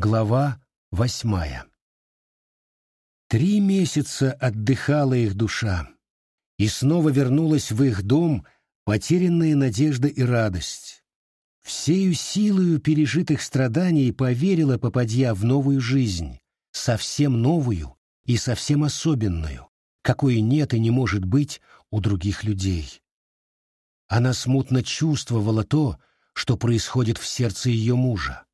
Глава восьмая Три месяца отдыхала их душа, и снова вернулась в их дом потерянная надежда и радость. Всею силою пережитых страданий поверила попадья в новую жизнь, совсем новую и совсем особенную, какой нет и не может быть у других людей. Она смутно чувствовала то, что происходит в сердце ее мужа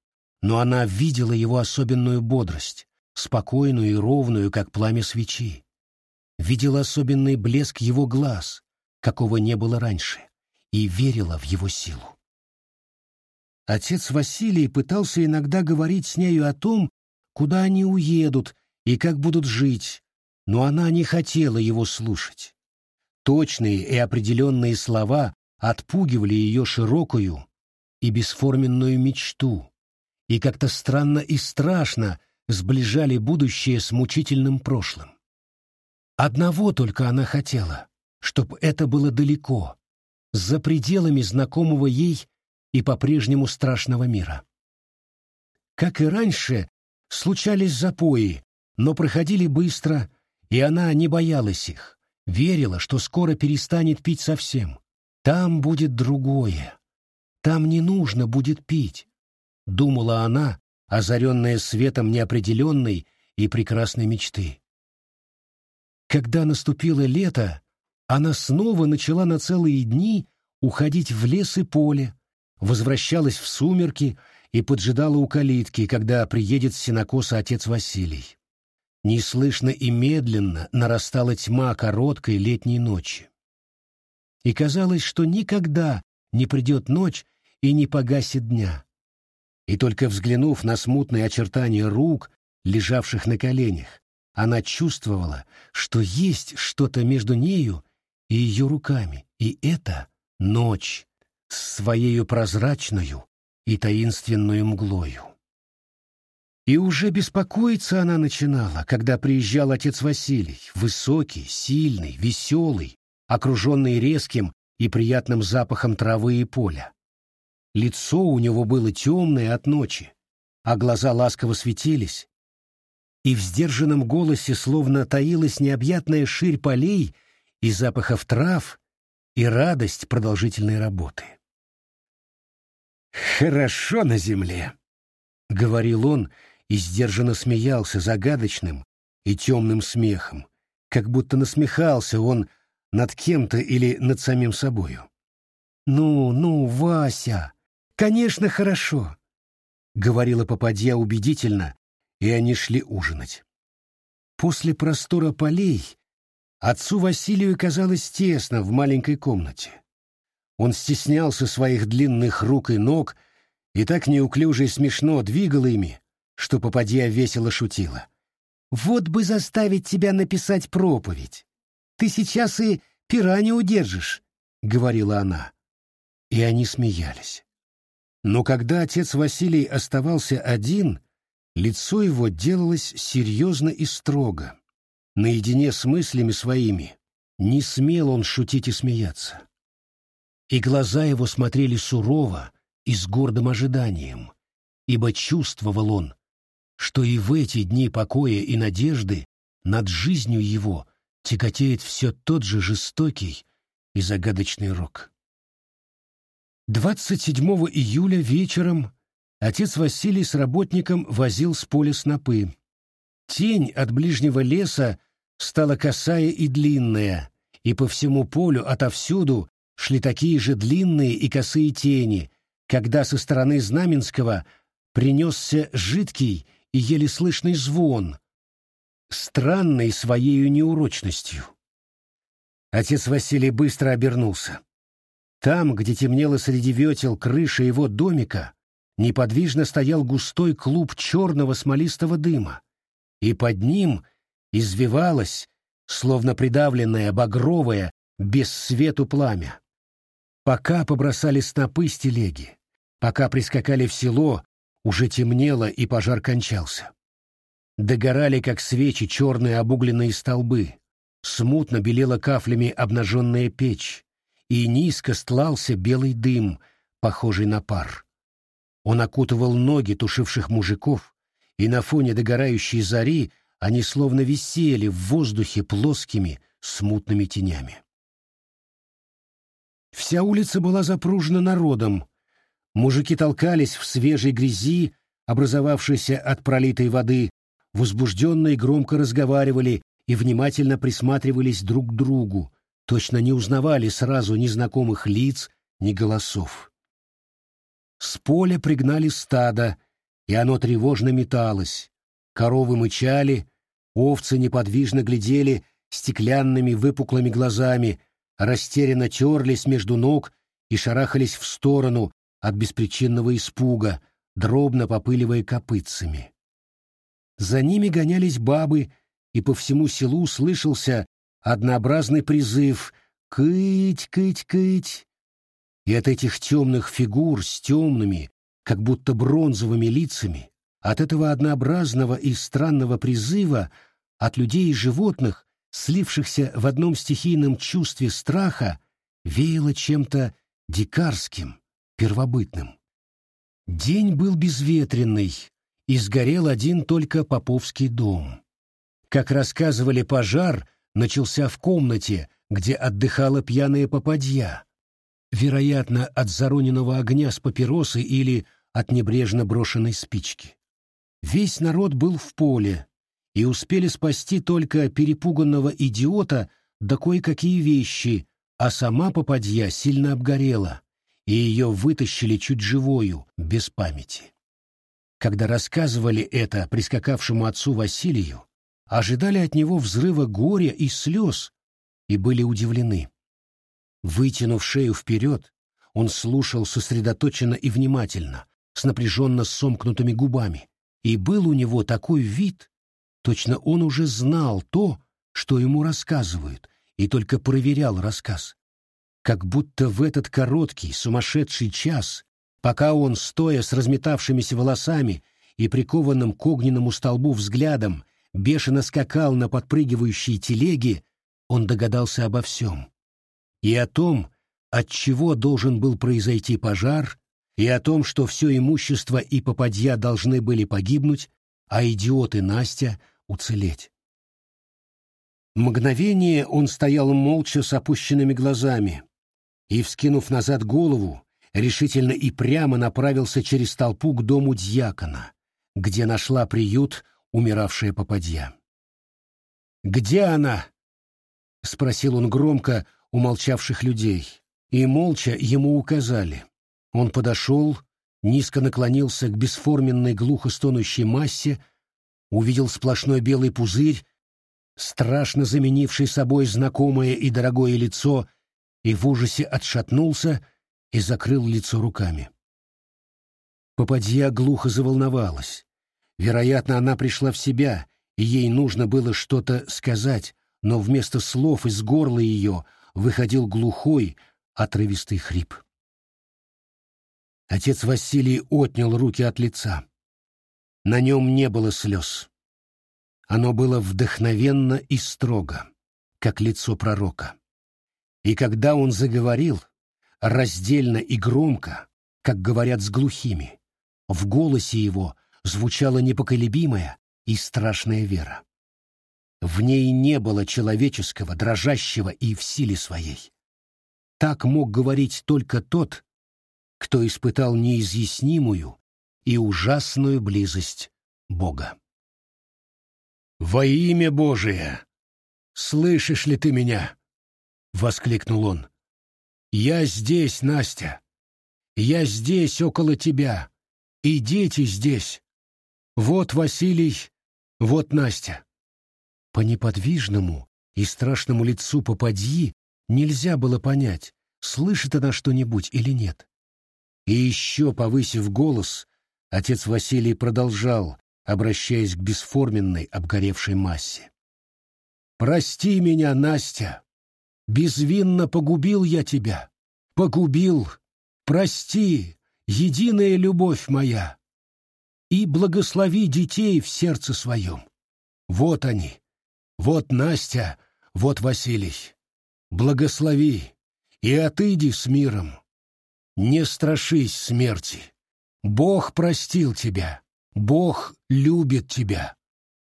но она видела его особенную бодрость, спокойную и ровную, как пламя свечи. Видела особенный блеск его глаз, какого не было раньше, и верила в его силу. Отец Василий пытался иногда говорить с нею о том, куда они уедут и как будут жить, но она не хотела его слушать. Точные и определенные слова отпугивали ее широкую и бесформенную мечту, и как-то странно и страшно сближали будущее с мучительным прошлым. Одного только она хотела, чтобы это было далеко, за пределами знакомого ей и по-прежнему страшного мира. Как и раньше, случались запои, но проходили быстро, и она не боялась их, верила, что скоро перестанет пить совсем. Там будет другое. Там не нужно будет пить. — думала она, озаренная светом неопределенной и прекрасной мечты. Когда наступило лето, она снова начала на целые дни уходить в лес и поле, возвращалась в сумерки и поджидала у калитки, когда приедет с сенокоса отец Василий. Неслышно и медленно нарастала тьма короткой летней ночи. И казалось, что никогда не придет ночь и не погасит дня и только взглянув на смутные очертания рук, лежавших на коленях, она чувствовала, что есть что-то между нею и ее руками, и это ночь с своею прозрачную и таинственную мглою. И уже беспокоиться она начинала, когда приезжал отец Василий, высокий, сильный, веселый, окруженный резким и приятным запахом травы и поля. Лицо у него было темное от ночи, а глаза ласково светились, и в сдержанном голосе словно таилась необъятная ширь полей и запахов трав, и радость продолжительной работы. «Хорошо на земле», — говорил он и сдержанно смеялся загадочным и темным смехом, как будто насмехался он над кем-то или над самим собою. «Ну, ну, Вася!» «Конечно, хорошо», — говорила попадья убедительно, и они шли ужинать. После простора полей отцу Василию казалось тесно в маленькой комнате. Он стеснялся своих длинных рук и ног и так неуклюже и смешно двигал ими, что попадья весело шутила. «Вот бы заставить тебя написать проповедь. Ты сейчас и пера не удержишь», — говорила она. И они смеялись. Но когда отец Василий оставался один, лицо его делалось серьезно и строго. Наедине с мыслями своими не смел он шутить и смеяться. И глаза его смотрели сурово и с гордым ожиданием, ибо чувствовал он, что и в эти дни покоя и надежды над жизнью его тяготеет все тот же жестокий и загадочный рок. 27 июля вечером отец Василий с работником возил с поля снопы. Тень от ближнего леса стала косая и длинная, и по всему полю отовсюду шли такие же длинные и косые тени, когда со стороны Знаменского принесся жидкий и еле слышный звон, странный своей неурочностью. Отец Василий быстро обернулся. Там, где темнело среди ветел крыша его домика, неподвижно стоял густой клуб черного смолистого дыма, и под ним извивалось, словно придавленное багровое, без свету пламя. Пока побросали снопы с телеги, пока прискакали в село, уже темнело и пожар кончался. Догорали, как свечи, черные обугленные столбы, смутно белела кафлями обнаженная печь, и низко стлался белый дым, похожий на пар. Он окутывал ноги тушивших мужиков и на фоне догорающей зари они словно висели в воздухе плоскими, смутными тенями. Вся улица была запружена народом. Мужики толкались в свежей грязи, образовавшейся от пролитой воды, возбужденно и громко разговаривали и внимательно присматривались друг к другу, точно не узнавали сразу ни знакомых лиц, ни голосов. С поля пригнали стадо, и оно тревожно металось. Коровы мычали, овцы неподвижно глядели стеклянными выпуклыми глазами, растерянно терлись между ног и шарахались в сторону от беспричинного испуга, дробно попыливая копытцами. За ними гонялись бабы, и по всему селу слышался однообразный призыв «Кыть, кыть, кыть!» И от этих темных фигур с темными, как будто бронзовыми лицами, от этого однообразного и странного призыва от людей и животных, слившихся в одном стихийном чувстве страха, веяло чем-то дикарским, первобытным. День был безветренный, и сгорел один только Поповский дом. Как рассказывали, пожар начался в комнате, где отдыхала пьяная попадья, вероятно, от зароненного огня с папиросы или от небрежно брошенной спички. Весь народ был в поле, и успели спасти только перепуганного идиота да кое-какие вещи, а сама попадья сильно обгорела, и ее вытащили чуть живою, без памяти. Когда рассказывали это прискакавшему отцу Василию, ожидали от него взрыва горя и слез и были удивлены. Вытянув шею вперед, он слушал сосредоточенно и внимательно, с напряженно сомкнутыми губами, и был у него такой вид, точно он уже знал то, что ему рассказывают, и только проверял рассказ. Как будто в этот короткий, сумасшедший час, пока он, стоя с разметавшимися волосами и прикованным к огненному столбу взглядом, бешено скакал на подпрыгивающей телеге, он догадался обо всем. И о том, от чего должен был произойти пожар, и о том, что все имущество и попадья должны были погибнуть, а идиоты Настя уцелеть. Мгновение он стоял молча с опущенными глазами и, вскинув назад голову, решительно и прямо направился через толпу к дому дьякона, где нашла приют умиравшая попадья. «Где она?» — спросил он громко у молчавших людей, и молча ему указали. Он подошел, низко наклонился к бесформенной глухо стонущей массе, увидел сплошной белый пузырь, страшно заменивший собой знакомое и дорогое лицо, и в ужасе отшатнулся и закрыл лицо руками. Попадья глухо заволновалась. Вероятно, она пришла в себя, и ей нужно было что-то сказать, но вместо слов из горла ее выходил глухой, отрывистый хрип. Отец Василий отнял руки от лица. На нем не было слез. Оно было вдохновенно и строго, как лицо пророка. И когда он заговорил, раздельно и громко, как говорят с глухими, в голосе его звучала непоколебимая и страшная вера. В ней не было человеческого, дрожащего и в силе своей. Так мог говорить только тот, кто испытал неизъяснимую и ужасную близость Бога. «Во имя Божие! Слышишь ли ты меня?» — воскликнул он. «Я здесь, Настя. Я здесь, около тебя. И дети здесь. Вот Василий, вот Настя. По неподвижному и страшному лицу попадьи нельзя было понять, слышит она что-нибудь или нет. И еще, повысив голос, отец Василий продолжал, обращаясь к бесформенной обгоревшей массе. «Прости меня, Настя! Безвинно погубил я тебя! Погубил! Прости, единая любовь моя! И благослови детей в сердце своем. Вот они, вот Настя, вот Василий. Благослови и отыди с миром. Не страшись смерти. Бог простил тебя. Бог любит тебя.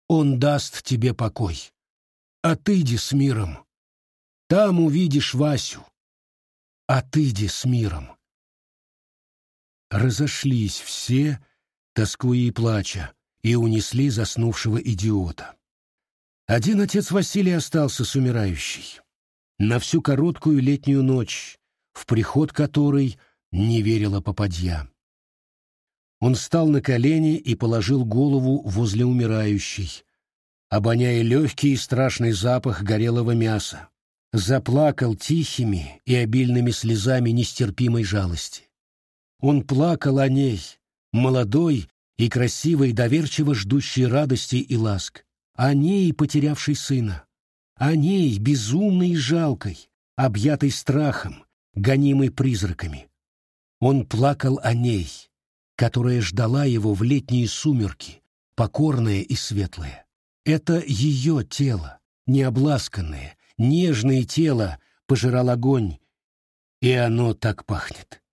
Он даст тебе покой. Отыди с миром. Там увидишь Васю. Отыди с миром. Разошлись все, тоскуя и плача, и унесли заснувшего идиота. Один отец Василий остался с умирающей. На всю короткую летнюю ночь, в приход которой не верила попадья. Он встал на колени и положил голову возле умирающей, обоняя легкий и страшный запах горелого мяса. Заплакал тихими и обильными слезами нестерпимой жалости. Он плакал о ней, молодой и красивой, доверчиво ждущей радости и ласк, о ней, потерявшей сына, о ней, безумной и жалкой, объятой страхом, гонимой призраками. Он плакал о ней, которая ждала его в летние сумерки, покорная и светлая. Это ее тело, необласканное, нежное тело, пожирал огонь, и оно так пахнет.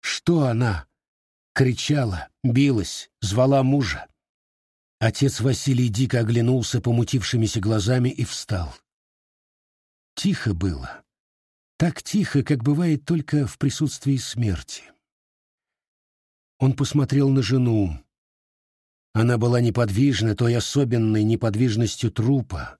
Что она? Кричала, билась, звала мужа. Отец Василий дико оглянулся помутившимися глазами и встал. Тихо было. Так тихо, как бывает только в присутствии смерти. Он посмотрел на жену. Она была неподвижна той особенной неподвижностью трупа,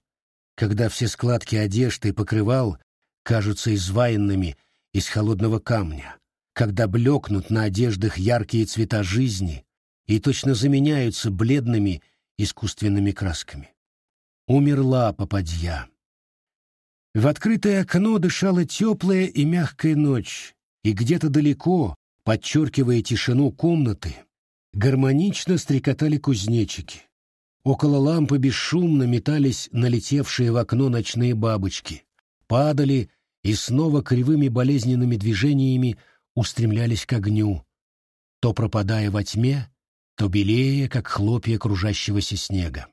когда все складки одежды и покрывал кажутся изваянными из холодного камня, когда блекнут на одеждах яркие цвета жизни и точно заменяются бледными искусственными красками. Умерла попадья. В открытое окно дышала теплая и мягкая ночь, и где-то далеко, подчеркивая тишину комнаты, гармонично стрекотали кузнечики. Около лампы бесшумно метались налетевшие в окно ночные бабочки, падали и снова кривыми болезненными движениями устремлялись к огню, то пропадая во тьме, то белее, как хлопья кружащегося снега.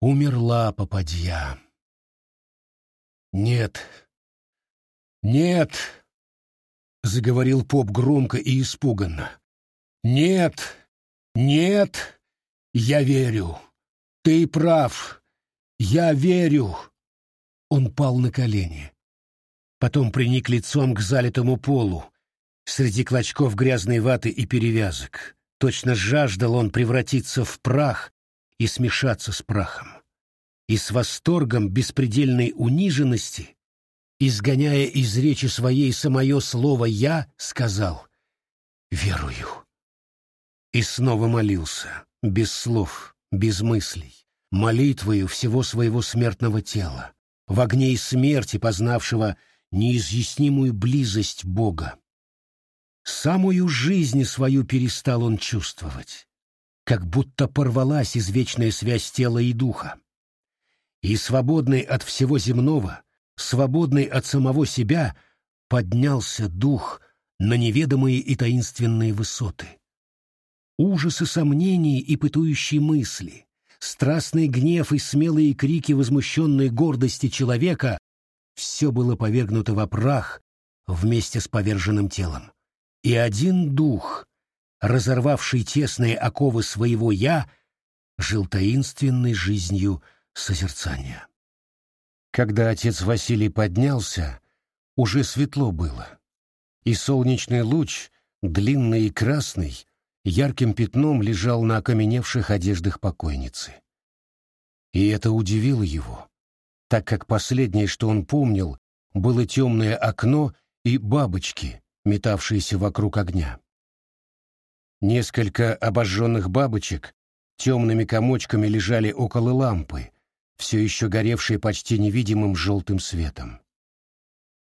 Умерла попадья. «Нет, нет!» — заговорил поп громко и испуганно. «Нет, нет, я верю. Ты прав. Я верю». Он пал на колени. Потом приник лицом к залитому полу, среди клочков грязной ваты и перевязок. Точно жаждал он превратиться в прах и смешаться с прахом. И с восторгом беспредельной униженности, изгоняя из речи своей самое слово «я», сказал «Верую». И снова молился, без слов, без мыслей, молитвою всего своего смертного тела, в огне и смерти познавшего неизъяснимую близость Бога. Самую жизнь свою перестал он чувствовать, как будто порвалась извечная связь тела и духа. И свободный от всего земного, свободный от самого себя, поднялся дух на неведомые и таинственные высоты. Ужасы сомнений и пытающие мысли, страстный гнев и смелые крики возмущенной гордости человека все было повергнуто во прах вместе с поверженным телом. И один дух, разорвавший тесные оковы своего «я», жил таинственной жизнью созерцания. Когда отец Василий поднялся, уже светло было, и солнечный луч, длинный и красный, ярким пятном лежал на окаменевших одеждах покойницы. И это удивило его так как последнее, что он помнил, было темное окно и бабочки, метавшиеся вокруг огня. Несколько обожженных бабочек темными комочками лежали около лампы, все еще горевшей почти невидимым желтым светом.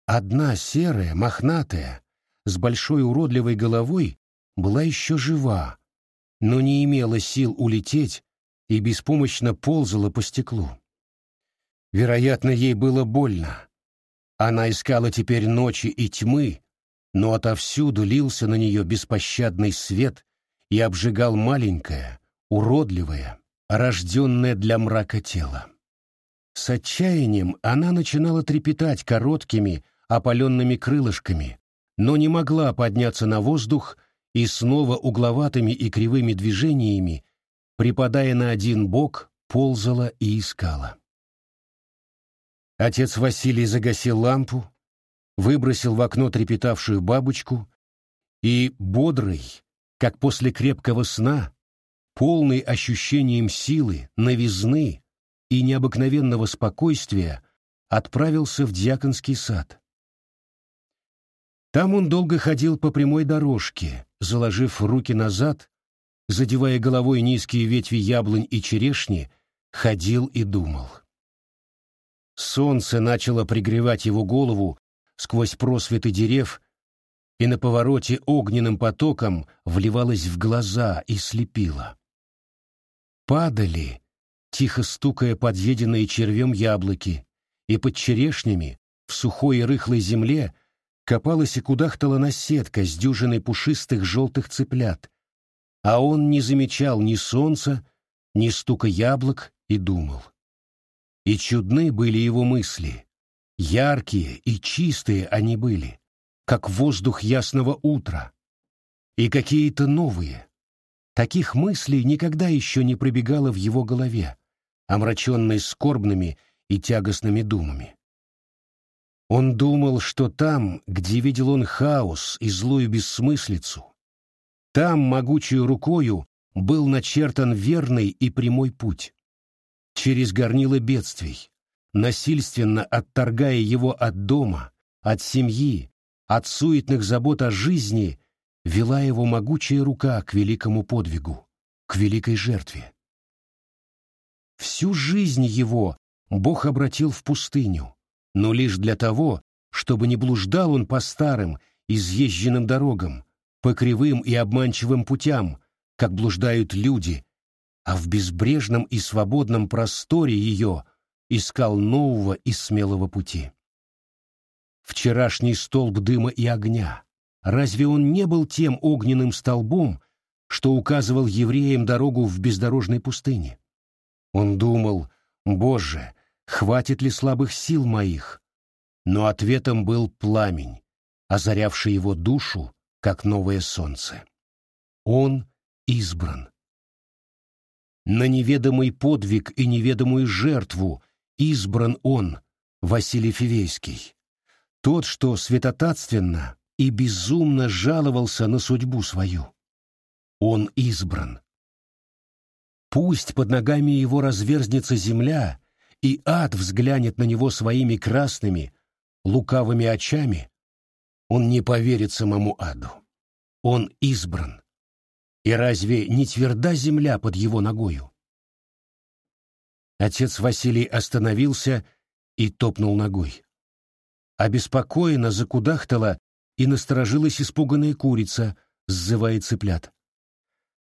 Одна серая, мохнатая, с большой уродливой головой, была еще жива, но не имела сил улететь и беспомощно ползала по стеклу. Вероятно, ей было больно. Она искала теперь ночи и тьмы, но отовсюду лился на нее беспощадный свет и обжигал маленькое, уродливое, рожденное для мрака тело. С отчаянием она начинала трепетать короткими, опаленными крылышками, но не могла подняться на воздух и снова угловатыми и кривыми движениями, припадая на один бок, ползала и искала. Отец Василий загасил лампу, выбросил в окно трепетавшую бабочку и, бодрый, как после крепкого сна, полный ощущением силы, новизны и необыкновенного спокойствия, отправился в Дьяконский сад. Там он долго ходил по прямой дорожке, заложив руки назад, задевая головой низкие ветви яблонь и черешни, ходил и думал. Солнце начало пригревать его голову сквозь просветы дерев, и на повороте огненным потоком вливалось в глаза и слепило. Падали, тихо стукая подъеденные червем яблоки, и под черешнями, в сухой и рыхлой земле, копалась и кудахтала наседка с дюжиной пушистых желтых цыплят, а он не замечал ни солнца, ни стука яблок и думал. И чудны были его мысли, яркие и чистые они были, как воздух ясного утра, и какие-то новые. Таких мыслей никогда еще не пробегало в его голове, омраченной скорбными и тягостными думами. Он думал, что там, где видел он хаос и злую бессмыслицу, там могучую рукою был начертан верный и прямой путь. Через горнило бедствий, насильственно отторгая его от дома, от семьи, от суетных забот о жизни, вела его могучая рука к великому подвигу, к великой жертве. Всю жизнь его Бог обратил в пустыню, но лишь для того, чтобы не блуждал он по старым, изъезженным дорогам, по кривым и обманчивым путям, как блуждают люди, а в безбрежном и свободном просторе ее искал нового и смелого пути. Вчерашний столб дыма и огня, разве он не был тем огненным столбом, что указывал евреям дорогу в бездорожной пустыне? Он думал, «Боже, хватит ли слабых сил моих?» Но ответом был пламень, озарявший его душу, как новое солнце. Он избран. На неведомый подвиг и неведомую жертву избран он, Василий Фивейский, тот, что святотатственно и безумно жаловался на судьбу свою. Он избран. Пусть под ногами его разверзнется земля, и ад взглянет на него своими красными, лукавыми очами, он не поверит самому аду. Он избран. И разве не тверда земля под его ногою? Отец Василий остановился и топнул ногой. Обеспокоенно закудахтала и насторожилась испуганная курица, сзывая цыплят.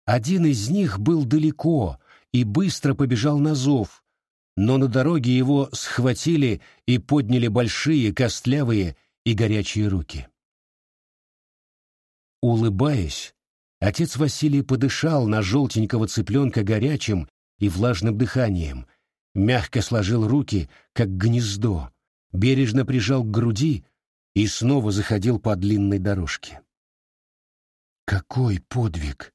Один из них был далеко и быстро побежал на зов, но на дороге его схватили и подняли большие, костлявые и горячие руки. Улыбаясь, отец Василий подышал на желтенького цыпленка горячим и влажным дыханием, мягко сложил руки, как гнездо, бережно прижал к груди и снова заходил по длинной дорожке. Какой подвиг!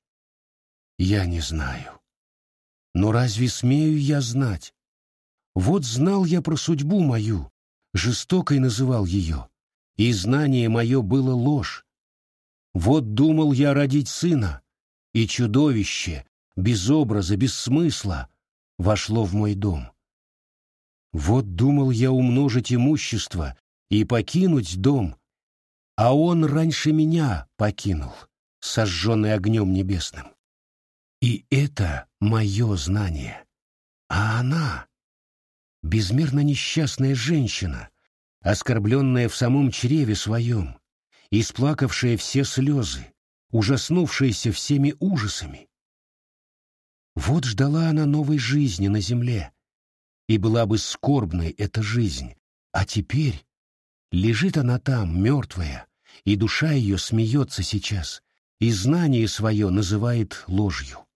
Я не знаю. Но разве смею я знать? Вот знал я про судьбу мою, жестокой называл ее, и знание мое было ложь, вот думал я родить сына, и чудовище, без образа, без смысла, вошло в мой дом. Вот думал я умножить имущество и покинуть дом, а он раньше меня покинул, сожженный огнем небесным. И это мое знание. А она, безмерно несчастная женщина, оскорбленная в самом чреве своем, исплакавшая все слезы, ужаснувшаяся всеми ужасами. Вот ждала она новой жизни на земле, и была бы скорбной эта жизнь, а теперь лежит она там, мертвая, и душа ее смеется сейчас, и знание свое называет ложью.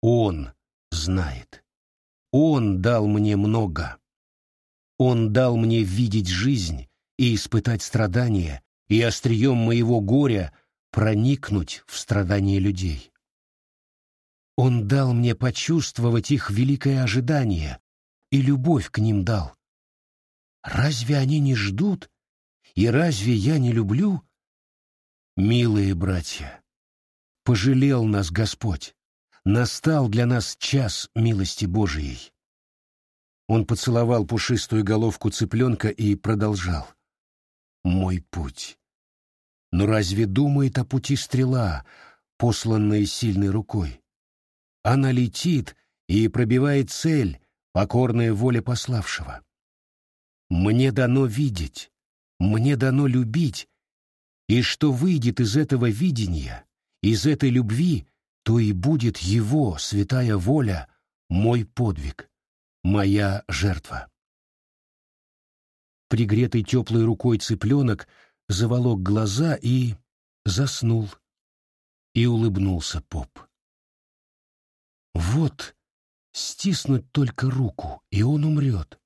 Он знает. Он дал мне много. Он дал мне видеть жизнь и испытать страдания, и острием моего горя проникнуть в страдания людей. Он дал мне почувствовать их великое ожидание и любовь к ним дал. Разве они не ждут? И разве я не люблю? Милые братья, пожалел нас Господь. Настал для нас час милости Божией. Он поцеловал пушистую головку цыпленка и продолжал. «Мой путь. Но разве думает о пути стрела, посланная сильной рукой? Она летит и пробивает цель, покорная воле пославшего. Мне дано видеть, мне дано любить, и что выйдет из этого видения, из этой любви, то и будет его, святая воля, мой подвиг, моя жертва. Пригретый теплой рукой цыпленок заволок глаза и заснул. И улыбнулся поп. Вот стиснуть только руку, и он умрет.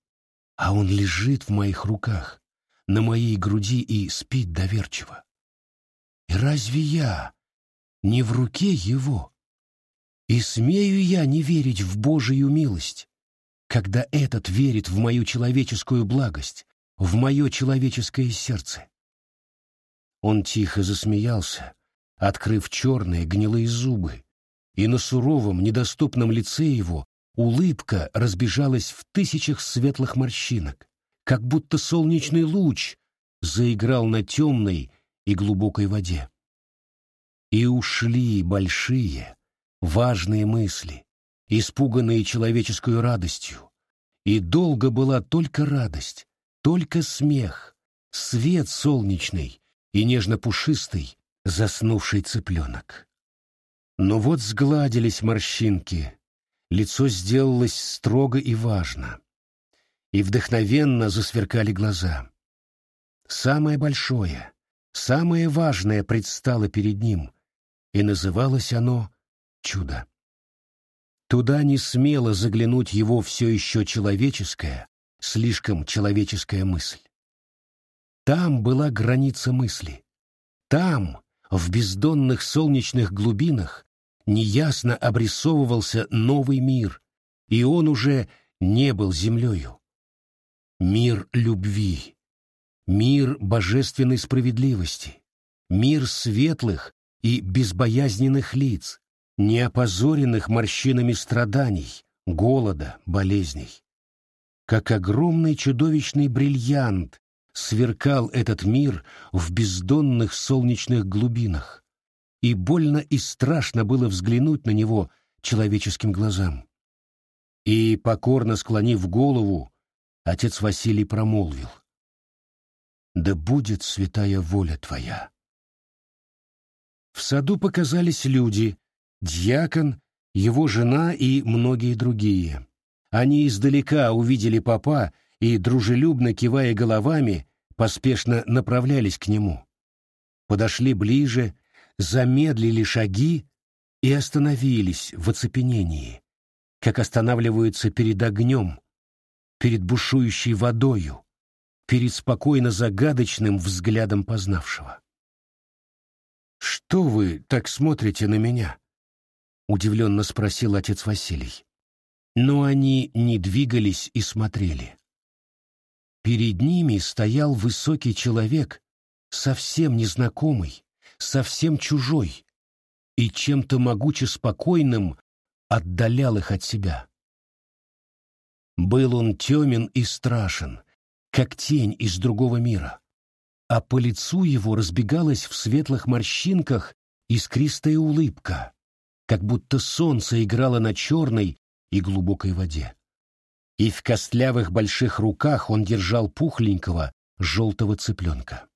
А он лежит в моих руках, на моей груди и спит доверчиво. И разве я не в руке его? И смею я не верить в Божию милость, когда этот верит в мою человеческую благость, в мое человеческое сердце? Он тихо засмеялся, открыв черные гнилые зубы, и на суровом, недоступном лице его улыбка разбежалась в тысячах светлых морщинок, как будто солнечный луч заиграл на темной и глубокой воде. И ушли большие, важные мысли, испуганные человеческой радостью. И долго была только радость, только смех, свет солнечный и нежно-пушистый заснувший цыпленок. Но вот сгладились морщинки, лицо сделалось строго и важно, и вдохновенно засверкали глаза. Самое большое, самое важное предстало перед ним, и называлось оно «Чудо». Туда не смело заглянуть его все еще человеческая, слишком человеческая мысль. Там была граница мысли. Там, в бездонных солнечных глубинах, неясно обрисовывался новый мир, и он уже не был землею. Мир любви, мир божественной справедливости, мир светлых и безбоязненных лиц, не опозоренных морщинами страданий, голода, болезней. Как огромный чудовищный бриллиант сверкал этот мир в бездонных солнечных глубинах, и больно и страшно было взглянуть на него человеческим глазам. И, покорно склонив голову, отец Василий промолвил. «Да будет святая воля твоя». В саду показались люди, дьякон, его жена и многие другие. Они издалека увидели папа и, дружелюбно кивая головами, поспешно направлялись к нему. Подошли ближе, замедлили шаги и остановились в оцепенении, как останавливаются перед огнем, перед бушующей водою, перед спокойно загадочным взглядом познавшего. «Что вы так смотрите на меня?» — удивленно спросил отец Василий. Но они не двигались и смотрели. Перед ними стоял высокий человек, совсем незнакомый, совсем чужой, и чем-то могуче спокойным отдалял их от себя. Был он темен и страшен, как тень из другого мира, а по лицу его разбегалась в светлых морщинках искристая улыбка, как будто солнце играло на черной и глубокой воде. И в костлявых больших руках он держал пухленького желтого цыпленка.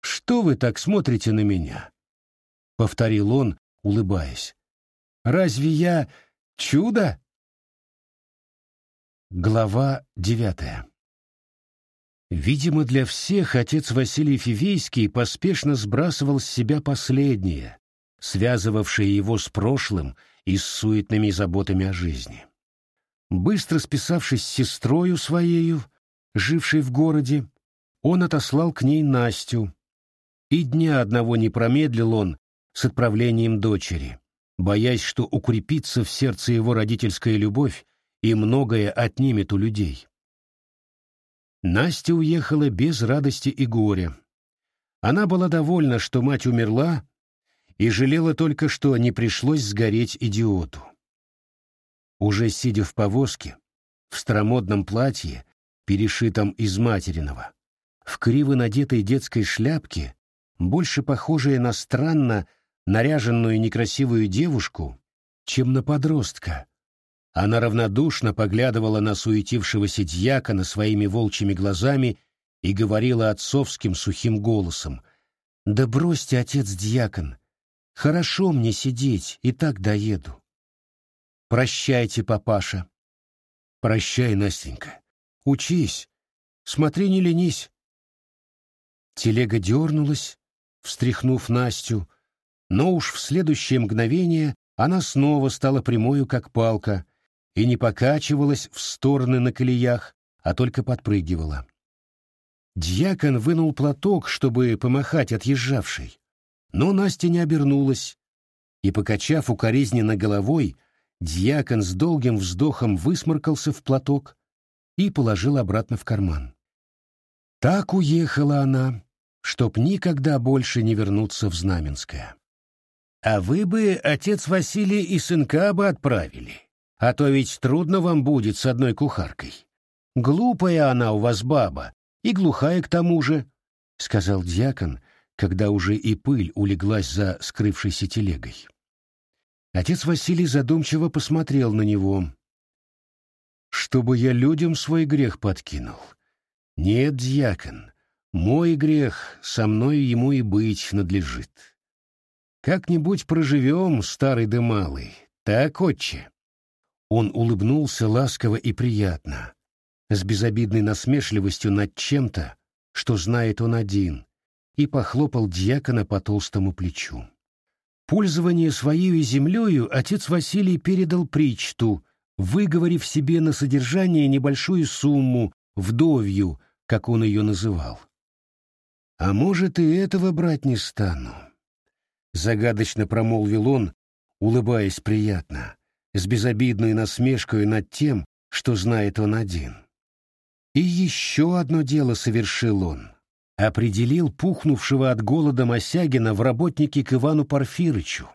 «Что вы так смотрите на меня?» — повторил он, улыбаясь. «Разве я чудо?» Глава девятая Видимо, для всех отец Василий Фивейский поспешно сбрасывал с себя последнее, связывавшее его с прошлым и с суетными заботами о жизни. Быстро списавшись с сестрою своею, жившей в городе, он отослал к ней Настю, И дня одного не промедлил он с отправлением дочери, боясь, что укрепится в сердце его родительская любовь и многое отнимет у людей. Настя уехала без радости и горя. Она была довольна, что мать умерла, и жалела только, что не пришлось сгореть идиоту. Уже сидя в повозке, в старомодном платье, перешитом из материного, в криво надетой детской шляпке, больше похожая на странно наряженную некрасивую девушку, чем на подростка. Она равнодушно поглядывала на суетившегося дьякона своими волчьими глазами и говорила отцовским сухим голосом. «Да бросьте, отец-дьякон, хорошо мне сидеть, и так доеду». «Прощайте, папаша». «Прощай, Настенька. Учись. Смотри, не ленись». Телега дернулась, встряхнув Настю, но уж в следующее мгновение она снова стала прямою, как палка, и не покачивалась в стороны на колеях, а только подпрыгивала. Дьякон вынул платок, чтобы помахать отъезжавшей, но Настя не обернулась, и, покачав укоризненно головой, дьякон с долгим вздохом высморкался в платок и положил обратно в карман. Так уехала она, чтоб никогда больше не вернуться в Знаменское. А вы бы, отец Василий, и сынка бы отправили, а то ведь трудно вам будет с одной кухаркой. Глупая она у вас баба, и глухая к тому же, — сказал дьякон, когда уже и пыль улеглась за скрывшейся телегой. Отец Василий задумчиво посмотрел на него. «Чтобы я людям свой грех подкинул. Нет, дьякон, мой грех со мной ему и быть надлежит. Как-нибудь проживем, старый да малый, так, отче?» Он улыбнулся ласково и приятно, с безобидной насмешливостью над чем-то, что знает он один, и похлопал дьякона по толстому плечу. Пользование своей землею отец Василий передал причту, выговорив себе на содержание небольшую сумму, вдовью, как он ее называл. «А может, и этого брать не стану», — загадочно промолвил он, улыбаясь приятно, с безобидной насмешкой над тем, что знает он один. И еще одно дело совершил он определил пухнувшего от голода Мосягина в работники к Ивану Порфирычу.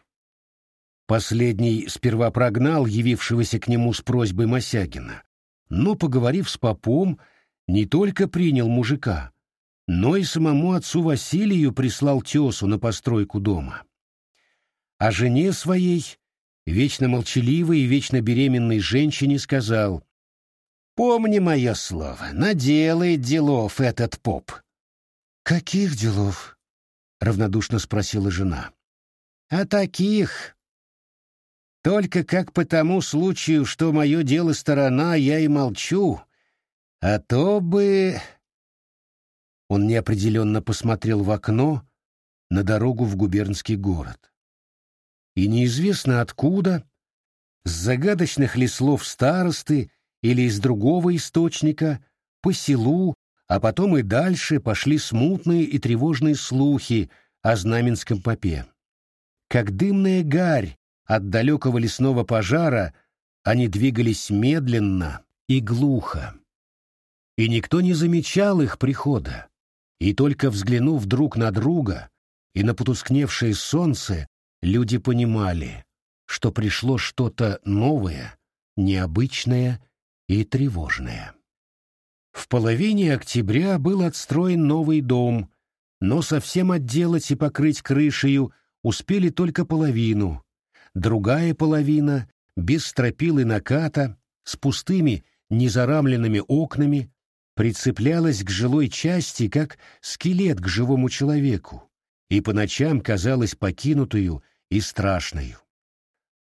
Последний сперва прогнал явившегося к нему с просьбой Мосягина, но, поговорив с попом, не только принял мужика, но и самому отцу Василию прислал тесу на постройку дома. А жене своей, вечно молчаливой и вечно беременной женщине, сказал, «Помни мое слово, наделает делов этот поп». «Каких делов?» — равнодушно спросила жена. «А таких. Только как по тому случаю, что мое дело сторона, я и молчу. А то бы...» Он неопределенно посмотрел в окно на дорогу в губернский город. И неизвестно откуда, с загадочных ли слов старосты или из другого источника, по селу а потом и дальше пошли смутные и тревожные слухи о знаменском попе. Как дымная гарь от далекого лесного пожара, они двигались медленно и глухо. И никто не замечал их прихода. И только взглянув друг на друга и на потускневшее солнце, люди понимали, что пришло что-то новое, необычное и тревожное. В половине октября был отстроен новый дом, но совсем отделать и покрыть крышею успели только половину. Другая половина, без стропил и наката, с пустыми незарамленными окнами, прицеплялась к жилой части, как скелет к живому человеку, и по ночам казалась покинутую и страшную.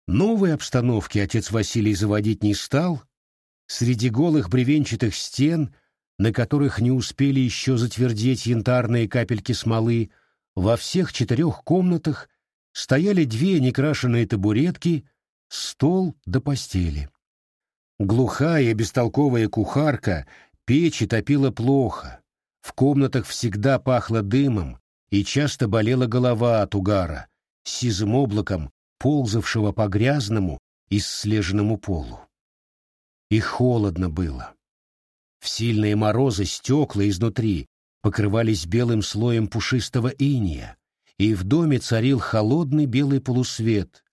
Новой обстановки отец Василий заводить не стал. Среди голых бревенчатых стен — на которых не успели еще затвердеть янтарные капельки смолы, во всех четырех комнатах стояли две некрашенные табуретки, стол до постели. Глухая, бестолковая кухарка печи топила плохо, в комнатах всегда пахло дымом, и часто болела голова от угара, сизым облаком, ползавшего по грязному и слеженному полу. И холодно было. В сильные морозы стекла изнутри покрывались белым слоем пушистого иния, и в доме царил холодный белый полусвет.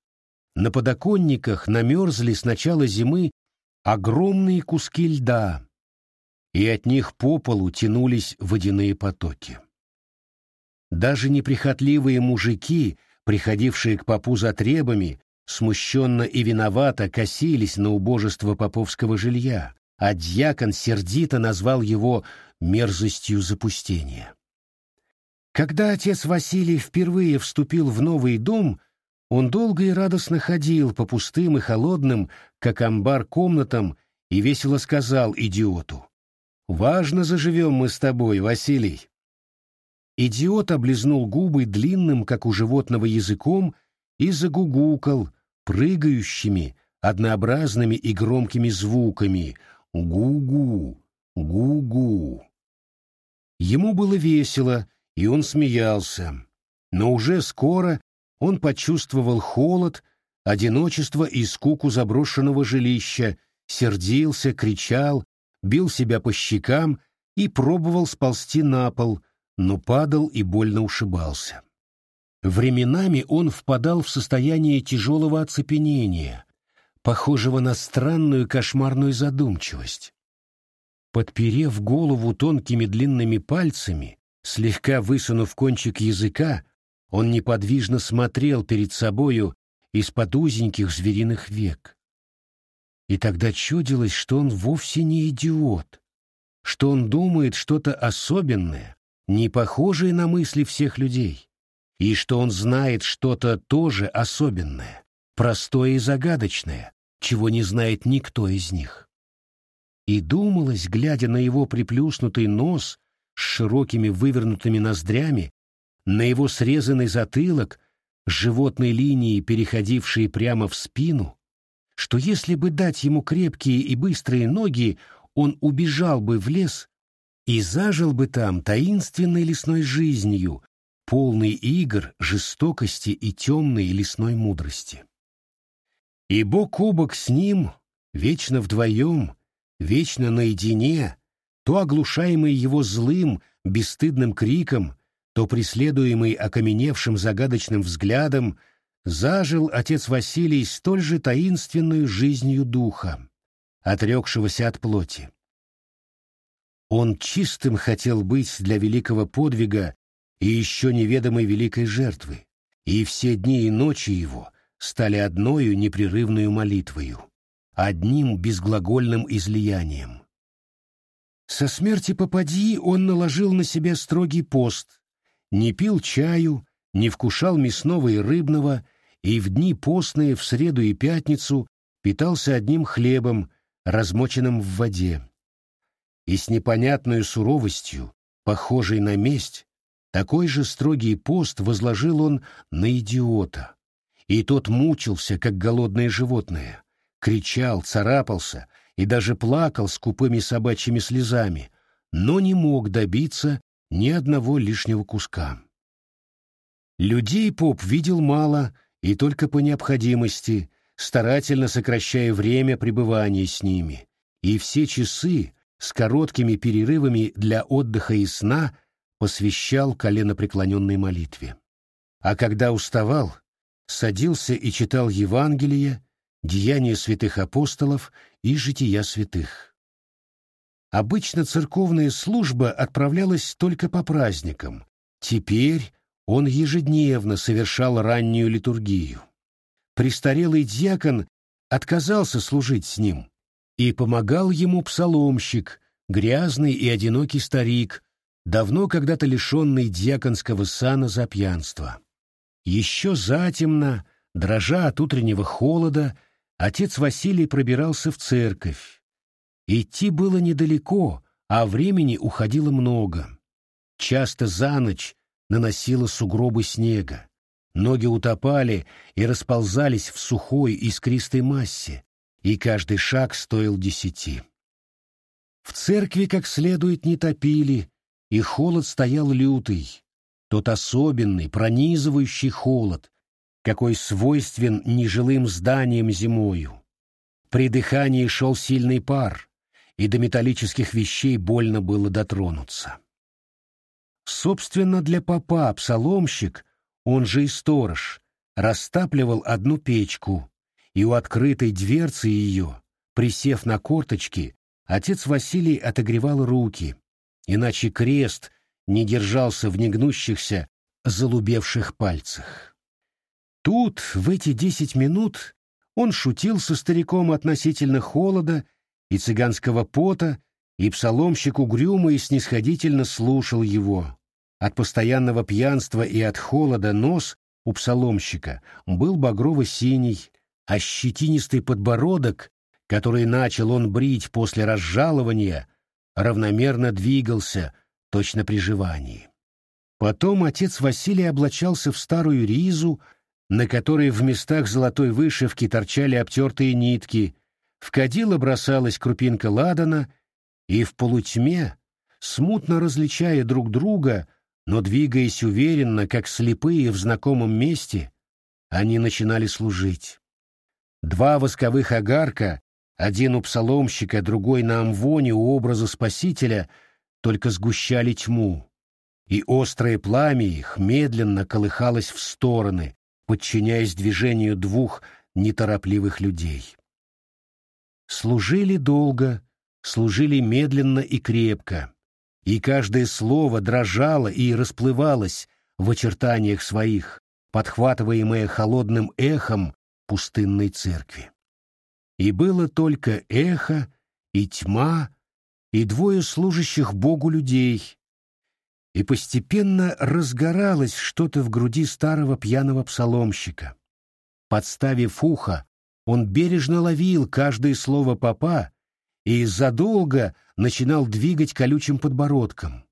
На подоконниках намерзли с начала зимы огромные куски льда, и от них по полу тянулись водяные потоки. Даже неприхотливые мужики, приходившие к попу за требами, смущенно и виновато косились на убожество поповского жилья, а дьякон сердито назвал его мерзостью запустения. Когда отец Василий впервые вступил в новый дом, он долго и радостно ходил по пустым и холодным, как амбар, комнатам и весело сказал идиоту. «Важно заживем мы с тобой, Василий». Идиот облизнул губы длинным, как у животного, языком и загугукал прыгающими, однообразными и громкими звуками «гу-гу, гу-гу». Ему было весело, и он смеялся. Но уже скоро он почувствовал холод, одиночество и скуку заброшенного жилища, сердился, кричал, бил себя по щекам и пробовал сползти на пол, но падал и больно ушибался. Временами он впадал в состояние тяжелого оцепенения, похожего на странную кошмарную задумчивость. Подперев голову тонкими длинными пальцами, Слегка высунув кончик языка, он неподвижно смотрел перед собою из-под узеньких звериных век. И тогда чудилось, что он вовсе не идиот, что он думает что-то особенное, не похожее на мысли всех людей, и что он знает что-то тоже особенное, простое и загадочное, чего не знает никто из них. И думалось, глядя на его приплюснутый нос с широкими вывернутыми ноздрями, на его срезанный затылок, животной линией, переходившей прямо в спину, что если бы дать ему крепкие и быстрые ноги, он убежал бы в лес и зажил бы там таинственной лесной жизнью, полной игр, жестокости и темной лесной мудрости. И бок о бок с ним, вечно вдвоем, вечно наедине, то оглушаемый его злым, бесстыдным криком, то преследуемый окаменевшим загадочным взглядом, зажил отец Василий столь же таинственную жизнью духа, отрекшегося от плоти. Он чистым хотел быть для великого подвига и еще неведомой великой жертвы, и все дни и ночи его стали одною непрерывную молитвою, одним безглагольным излиянием. Со смерти попади он наложил на себя строгий пост, не пил чаю, не вкушал мясного и рыбного, и в дни постные в среду и пятницу питался одним хлебом, размоченным в воде. И с непонятной суровостью, похожей на месть, такой же строгий пост возложил он на идиота. И тот мучился, как голодное животное, кричал, царапался, и даже плакал скупыми собачьими слезами, но не мог добиться ни одного лишнего куска. Людей поп видел мало и только по необходимости, старательно сокращая время пребывания с ними, и все часы с короткими перерывами для отдыха и сна посвящал коленопреклоненной молитве. А когда уставал, садился и читал Евангелие, деяния святых апостолов и жития святых. Обычно церковная служба отправлялась только по праздникам. Теперь он ежедневно совершал раннюю литургию. Престарелый дьякон отказался служить с ним, и помогал ему псаломщик, грязный и одинокий старик, давно когда-то лишенный дьяконского сана за пьянство. Еще затемно, дрожа от утреннего холода, отец Василий пробирался в церковь. Идти было недалеко, а времени уходило много. Часто за ночь наносило сугробы снега. Ноги утопали и расползались в сухой искристой массе, и каждый шаг стоил десяти. В церкви как следует не топили, и холод стоял лютый. Тот особенный, пронизывающий холод, какой свойствен нежилым зданиям зимою. При дыхании шел сильный пар, и до металлических вещей больно было дотронуться. Собственно, для попа псаломщик, он же и сторож, растапливал одну печку, и у открытой дверцы ее, присев на корточки, отец Василий отогревал руки, иначе крест не держался в негнущихся, залубевших пальцах. Тут, в эти десять минут, он шутил со стариком относительно холода и цыганского пота, и псаломщик угрюмо и снисходительно слушал его. От постоянного пьянства и от холода нос у псаломщика был багрово-синий, а щетинистый подбородок, который начал он брить после разжалования, равномерно двигался, точно при живании. Потом отец Василий облачался в старую ризу, на которой в местах золотой вышивки торчали обтертые нитки, в кадило бросалась крупинка ладана, и в полутьме, смутно различая друг друга, но двигаясь уверенно, как слепые в знакомом месте, они начинали служить. Два восковых огарка, один у псаломщика, другой на амвоне у образа Спасителя, только сгущали тьму, и острое пламя их медленно колыхалось в стороны, подчиняясь движению двух неторопливых людей. Служили долго, служили медленно и крепко, и каждое слово дрожало и расплывалось в очертаниях своих, подхватываемое холодным эхом пустынной церкви. И было только эхо, и тьма, и двое служащих Богу людей, и постепенно разгоралось что-то в груди старого пьяного псаломщика. Подставив ухо, он бережно ловил каждое слово попа и задолго начинал двигать колючим подбородком.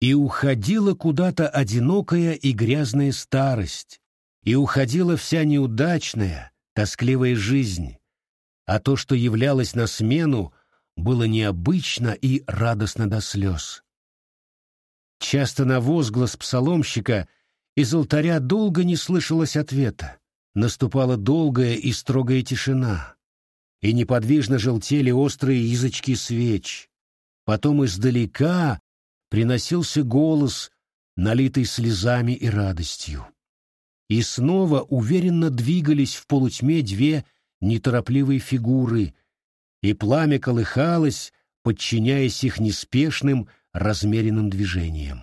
И уходила куда-то одинокая и грязная старость, и уходила вся неудачная, тоскливая жизнь, а то, что являлось на смену, было необычно и радостно до слез. Часто на возглас псаломщика из алтаря долго не слышалось ответа. Наступала долгая и строгая тишина, и неподвижно желтели острые язычки свеч. Потом издалека приносился голос, налитый слезами и радостью. И снова уверенно двигались в полутьме две неторопливые фигуры, и пламя колыхалось, подчиняясь их неспешным, размеренным движением.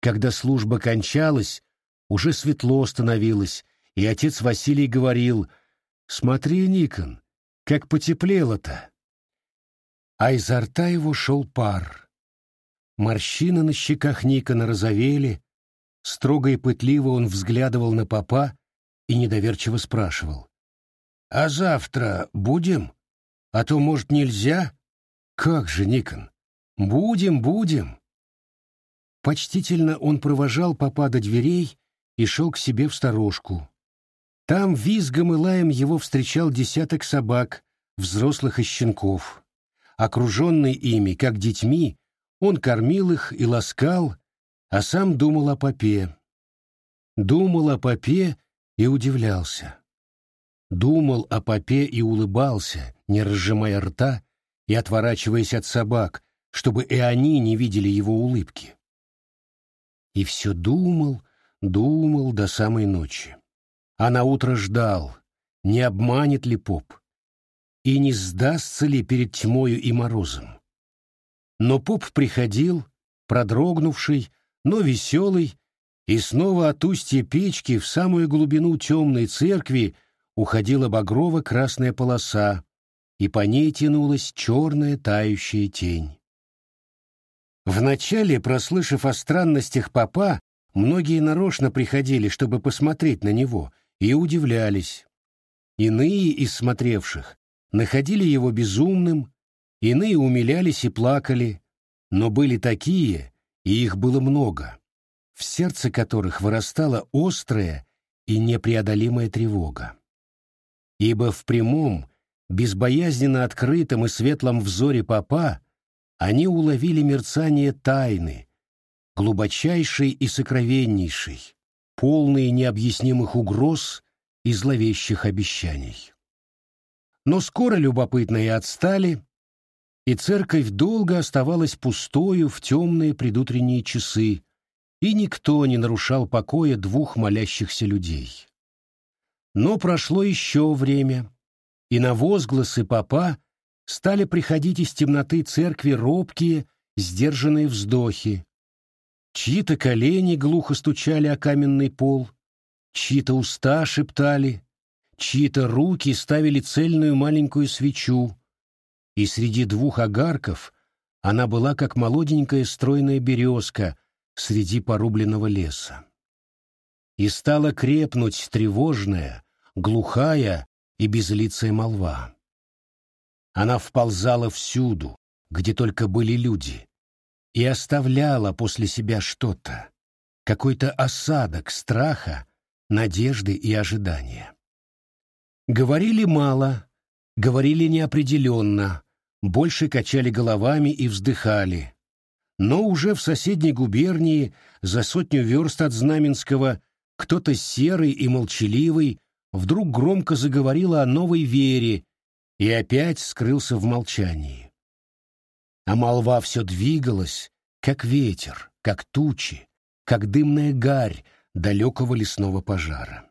Когда служба кончалась, уже светло становилось, и отец Василий говорил, «Смотри, Никон, как потеплело-то!» А изо рта его шел пар. Морщины на щеках Никона розовели, строго и пытливо он взглядывал на папа и недоверчиво спрашивал, «А завтра будем? А то, может, нельзя?» «Как же, Никон? Будем, будем!» Почтительно он провожал папа до дверей и шел к себе в сторожку. Там визгом и лаем его встречал десяток собак, взрослых и щенков. Окруженный ими, как детьми, он кормил их и ласкал, а сам думал о попе. Думал о попе и удивлялся. Думал о попе и улыбался, не разжимая рта и отворачиваясь от собак, чтобы и они не видели его улыбки. И все думал, думал до самой ночи. А на утро ждал, не обманет ли поп, и не сдастся ли перед тьмою и морозом. Но поп приходил, продрогнувший, но веселый, и снова от устья печки в самую глубину темной церкви уходила багрово-красная полоса, и по ней тянулась черная тающая тень. Вначале, прослышав о странностях папа, многие нарочно приходили, чтобы посмотреть на него, и удивлялись. Иные из смотревших находили его безумным, иные умилялись и плакали, но были такие, и их было много, в сердце которых вырастала острая и непреодолимая тревога. Ибо в прямом, безбоязненно открытом и светлом взоре папа они уловили мерцание тайны, глубочайший и сокровеннейший, полный необъяснимых угроз и зловещих обещаний. Но скоро любопытные отстали, и церковь долго оставалась пустою в темные предутренние часы, и никто не нарушал покоя двух молящихся людей. Но прошло еще время, и на возгласы папа стали приходить из темноты церкви робкие, сдержанные вздохи. Чьи-то колени глухо стучали о каменный пол, чьи-то уста шептали, чьи-то руки ставили цельную маленькую свечу, и среди двух огарков она была как молоденькая стройная березка среди порубленного леса. И стала крепнуть тревожная, глухая и безлицая молва. Она вползала всюду, где только были люди, и оставляла после себя что-то, какой-то осадок страха, надежды и ожидания. Говорили мало, говорили неопределенно, больше качали головами и вздыхали. Но уже в соседней губернии, за сотню верст от Знаменского, кто-то серый и молчаливый вдруг громко заговорил о новой вере и опять скрылся в молчании. А молва все двигалась, как ветер, как тучи, как дымная гарь далекого лесного пожара.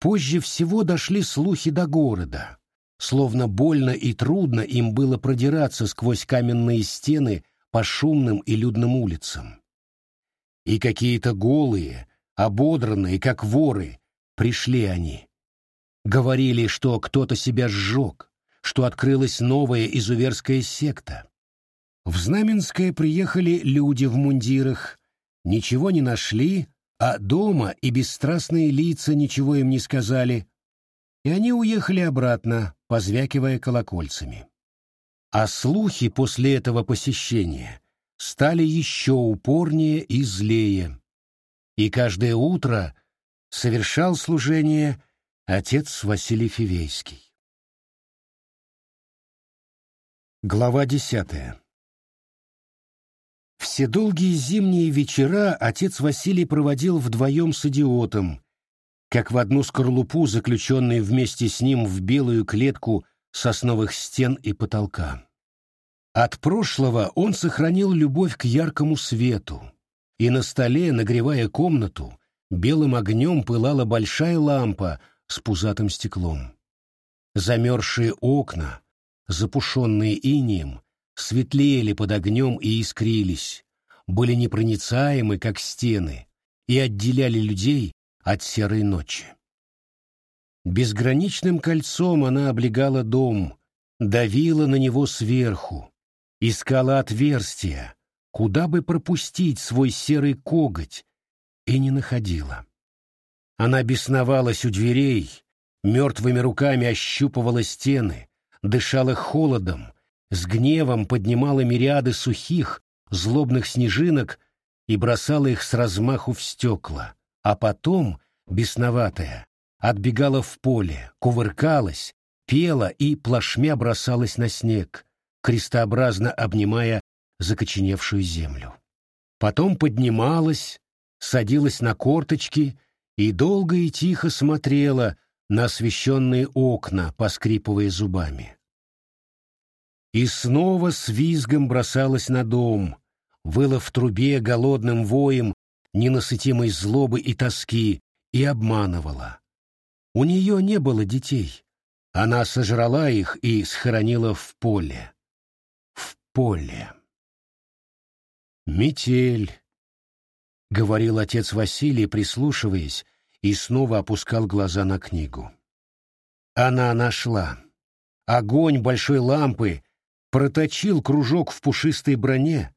Позже всего дошли слухи до города, словно больно и трудно им было продираться сквозь каменные стены по шумным и людным улицам. И какие-то голые, ободранные, как воры, пришли они. Говорили, что кто-то себя сжег, что открылась новая изуверская секта. В Знаменское приехали люди в мундирах, ничего не нашли, а дома и бесстрастные лица ничего им не сказали, и они уехали обратно, позвякивая колокольцами. А слухи после этого посещения стали еще упорнее и злее. И каждое утро совершал служение отец Василий Фивейский. Глава десятая Все долгие зимние вечера отец Василий проводил вдвоем с идиотом, как в одну скорлупу, заключенный вместе с ним в белую клетку сосновых стен и потолка. От прошлого он сохранил любовь к яркому свету, и на столе, нагревая комнату, белым огнем пылала большая лампа с пузатым стеклом. Замерзшие окна, запушенные инием, светлели под огнем и искрились, были непроницаемы, как стены, и отделяли людей от серой ночи. Безграничным кольцом она облегала дом, давила на него сверху, искала отверстия, куда бы пропустить свой серый коготь, и не находила. Она бесновалась у дверей, мертвыми руками ощупывала стены, дышала холодом, с гневом поднимала мириады сухих, злобных снежинок и бросала их с размаху в стекла а потом, бесноватая, отбегала в поле, кувыркалась, пела и плашмя бросалась на снег, крестообразно обнимая закоченевшую землю. Потом поднималась, садилась на корточки и долго и тихо смотрела на освещенные окна, поскрипывая зубами. И снова с визгом бросалась на дом, выла в трубе голодным воем ненасытимой злобы и тоски и обманывала. У нее не было детей. Она сожрала их и схоронила в поле. В поле. «Метель», — говорил отец Василий, прислушиваясь, и снова опускал глаза на книгу. Она нашла. Огонь большой лампы проточил кружок в пушистой броне,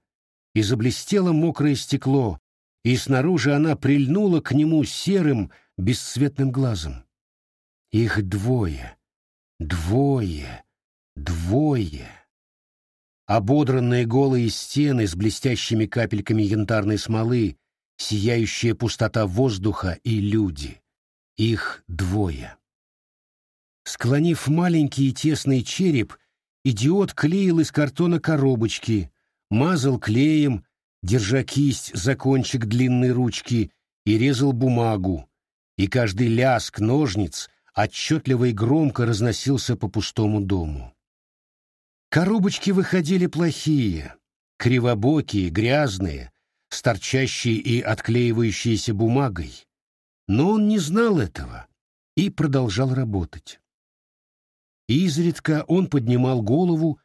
и заблестело мокрое стекло, и снаружи она прильнула к нему серым, бесцветным глазом. Их двое, двое, двое. Ободранные голые стены с блестящими капельками янтарной смолы, сияющая пустота воздуха и люди. Их двое. Склонив маленький и тесный череп, идиот клеил из картона коробочки, мазал клеем, держа кисть за кончик длинной ручки, и резал бумагу, и каждый ляск ножниц отчетливо и громко разносился по пустому дому. Коробочки выходили плохие, кривобокие, грязные, с торчащей и отклеивающейся бумагой, но он не знал этого и продолжал работать. Изредка он поднимал голову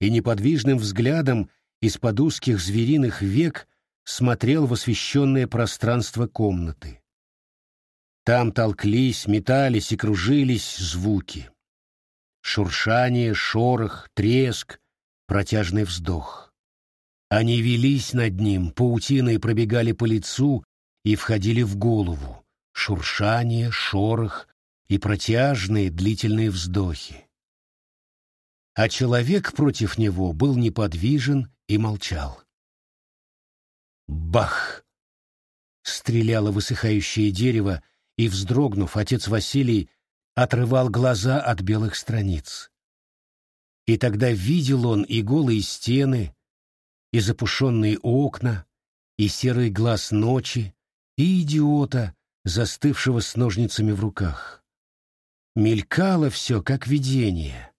и неподвижным взглядом из-под узких звериных век смотрел в освещенное пространство комнаты. Там толклись, метались и кружились звуки. Шуршание, шорох, треск, протяжный вздох. Они велись над ним, паутиной пробегали по лицу и входили в голову. Шуршание, шорох и протяжные длительные вздохи. А человек против него был неподвижен и молчал. Бах! Стреляло высыхающее дерево, и, вздрогнув, отец Василий отрывал глаза от белых страниц. И тогда видел он и голые стены, и запушенные окна, и серый глаз ночи, и идиота, застывшего с ножницами в руках. Мелькало все, как видение,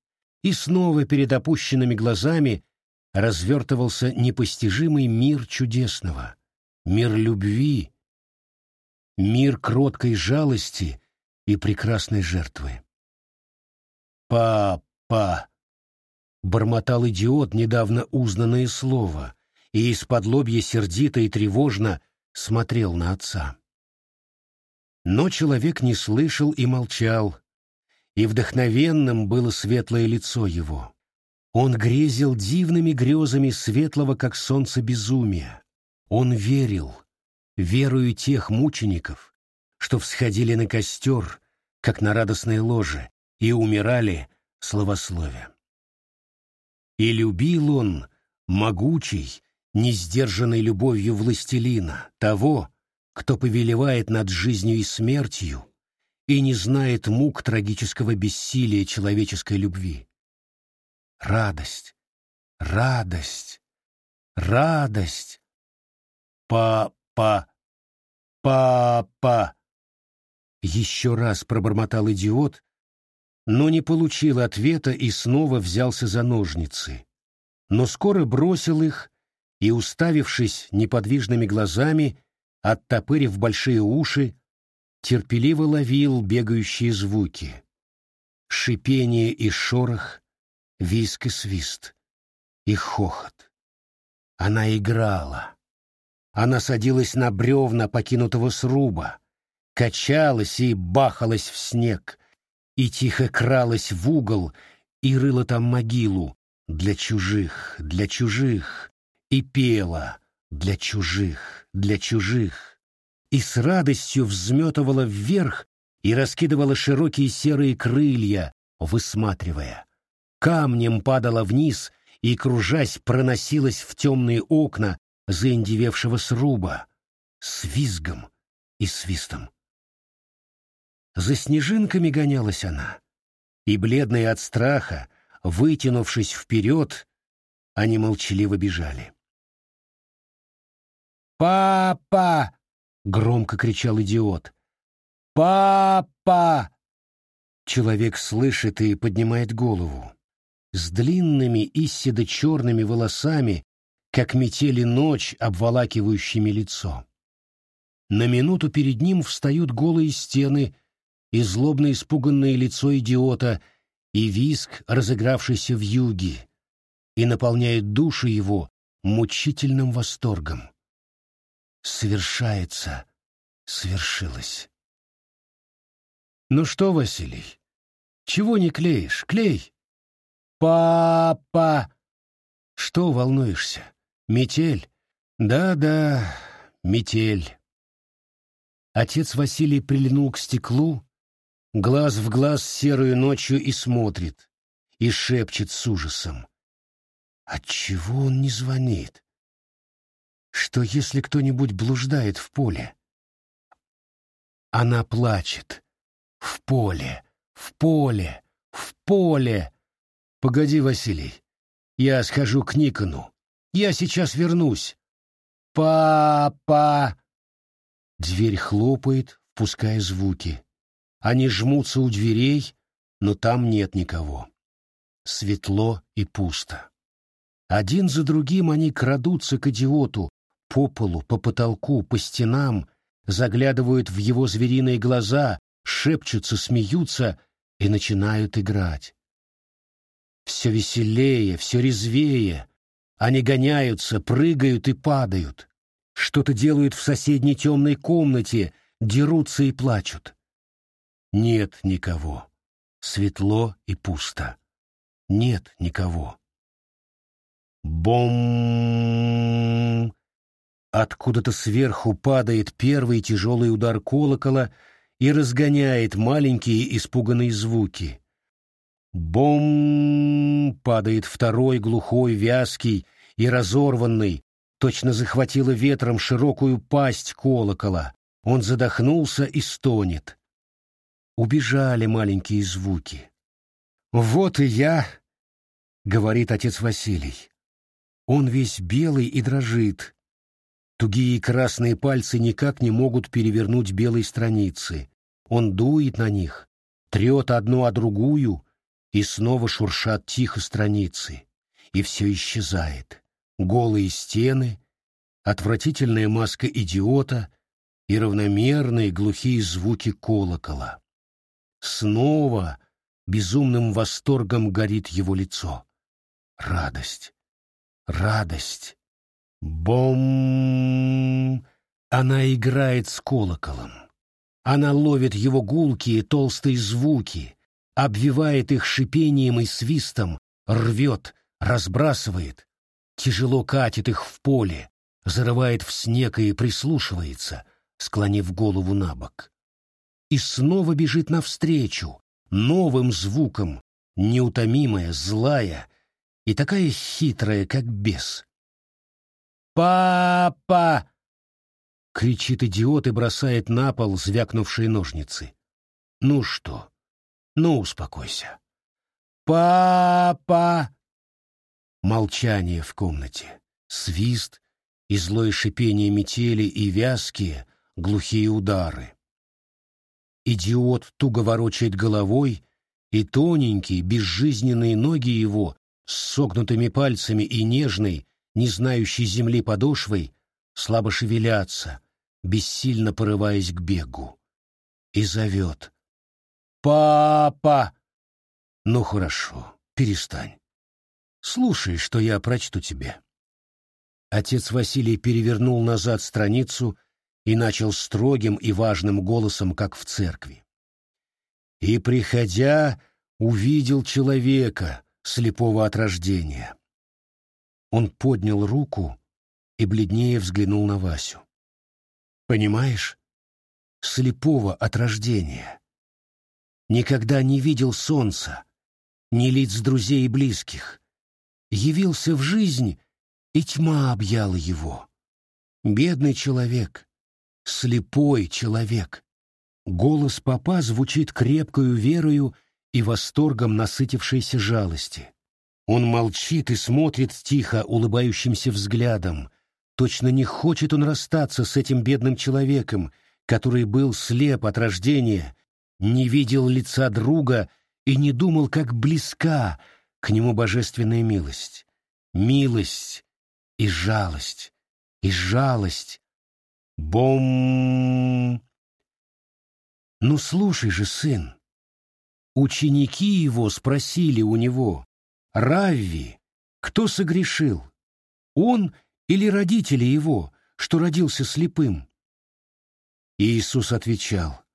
и снова перед опущенными глазами развертывался непостижимый мир чудесного, мир любви, мир кроткой жалости и прекрасной жертвы. «Папа!» — бормотал идиот недавно узнанное слово, и из-под лобья сердито и тревожно смотрел на отца. Но человек не слышал и молчал, и вдохновенным было светлое лицо его. Он грезил дивными грезами светлого, как солнце, безумия. Он верил, верую тех мучеников, что всходили на костер, как на радостное ложе, и умирали словословия. И любил он, могучий, несдержанной любовью властелина, того, кто повелевает над жизнью и смертью и не знает мук трагического бессилия человеческой любви. Радость, радость, радость. Папа, папа. Еще раз пробормотал идиот, но не получил ответа и снова взялся за ножницы. Но скоро бросил их и, уставившись неподвижными глазами, оттопырив большие уши, терпеливо ловил бегающие звуки. Шипение и шорох, виск и свист, и хохот. Она играла. Она садилась на бревна покинутого сруба, качалась и бахалась в снег, и тихо кралась в угол и рыла там могилу для чужих, для чужих, и пела для чужих, для чужих, и с радостью взметывала вверх и раскидывала широкие серые крылья, высматривая камнем падала вниз и, кружась, проносилась в темные окна заиндевевшего сруба с визгом и свистом. За снежинками гонялась она, и, бледная от страха, вытянувшись вперед, они молчаливо бежали. «Папа!» — громко кричал идиот. «Папа!» Человек слышит и поднимает голову с длинными и седо-черными волосами, как метели ночь, обволакивающими лицо. На минуту перед ним встают голые стены и злобно испуганное лицо идиота и виск, разыгравшийся в юге, и наполняет душу его мучительным восторгом. Совершается, свершилось. Ну что, Василий, чего не клеишь? Клей! «Папа!» «Что волнуешься? Метель?» «Да-да, метель». Отец Василий прильнул к стеклу, глаз в глаз серую ночью и смотрит, и шепчет с ужасом. Отчего он не звонит? Что, если кто-нибудь блуждает в поле? Она плачет. В поле, в поле, в поле. «Погоди, Василий. Я схожу к Никону. Я сейчас вернусь. «Папа!» Дверь хлопает, впуская звуки. Они жмутся у дверей, но там нет никого. Светло и пусто. Один за другим они крадутся к идиоту, по полу, по потолку, по стенам, заглядывают в его звериные глаза, шепчутся, смеются и начинают играть. Все веселее, все резвее. Они гоняются, прыгают и падают. Что-то делают в соседней темной комнате, дерутся и плачут. Нет никого. Светло и пусто. Нет никого. Бом! Откуда-то сверху падает первый тяжелый удар колокола и разгоняет маленькие испуганные звуки. Бом! Падает второй глухой, вязкий и разорванный, точно захватило ветром широкую пасть колокола. Он задохнулся и стонет. Убежали маленькие звуки. «Вот и я», — говорит отец Василий. Он весь белый и дрожит. Тугие красные пальцы никак не могут перевернуть белые страницы. Он дует на них, трет одну о другую, и снова шуршат тихо страницы. И все исчезает. Голые стены, отвратительная маска идиота и равномерные глухие звуки колокола. Снова безумным восторгом горит его лицо. Радость радость. Бом! Она играет с колоколом. Она ловит его гулкие толстые звуки, обвивает их шипением и свистом, рвет, разбрасывает, тяжело катит их в поле, зарывает в снег и прислушивается, склонив голову на бок. И снова бежит навстречу, новым звуком, неутомимая, злая, и такая хитрая, как бес. «Папа!» — кричит идиот и бросает на пол звякнувшие ножницы. «Ну что? Ну, успокойся». «Папа!» Молчание в комнате, свист и злое шипение метели и вязкие, глухие удары. Идиот туго ворочает головой, и тоненькие, безжизненные ноги его с согнутыми пальцами и нежной, не знающей земли подошвой, слабо шевелятся, бессильно порываясь к бегу. И зовет. «Папа!» «Ну хорошо, перестань. Слушай, что я прочту тебе». Отец Василий перевернул назад страницу и начал строгим и важным голосом, как в церкви. «И, приходя, увидел человека, слепого от рождения. Он поднял руку и бледнее взглянул на Васю. «Понимаешь? Слепого от рождения. Никогда не видел солнца, ни лиц друзей и близких. Явился в жизнь, и тьма объяла его. Бедный человек, слепой человек. Голос папа звучит крепкою верою и восторгом насытившейся жалости. Он молчит и смотрит тихо улыбающимся взглядом. Точно не хочет он расстаться с этим бедным человеком, который был слеп от рождения, не видел лица друга и не думал, как близка к нему божественная милость. Милость и жалость, и жалость. Бом! Ну слушай же, сын, Ученики его спросили у него, «Равви, кто согрешил? Он или родители его, что родился слепым?» Иисус отвечал,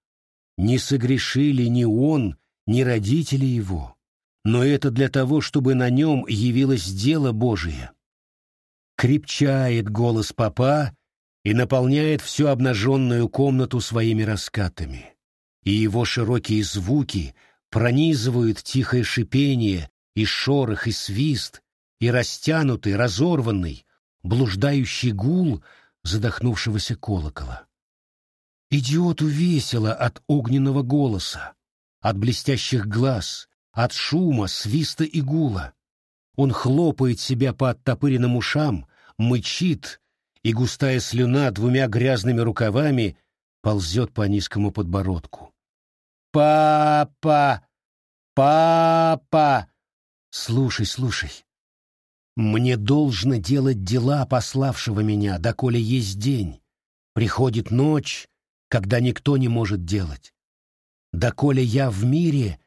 «Не согрешили ни он, ни родители его, но это для того, чтобы на нем явилось дело Божие». Крепчает голос папа и наполняет всю обнаженную комнату своими раскатами, и его широкие звуки — пронизывают тихое шипение и шорох, и свист, и растянутый, разорванный, блуждающий гул задохнувшегося колокола. Идиоту весело от огненного голоса, от блестящих глаз, от шума, свиста и гула. Он хлопает себя по оттопыренным ушам, мычит и густая слюна двумя грязными рукавами ползет по низкому подбородку. «Папа! Папа! Слушай, слушай. Мне должно делать дела пославшего меня, доколе есть день. Приходит ночь, когда никто не может делать. Доколе я в мире,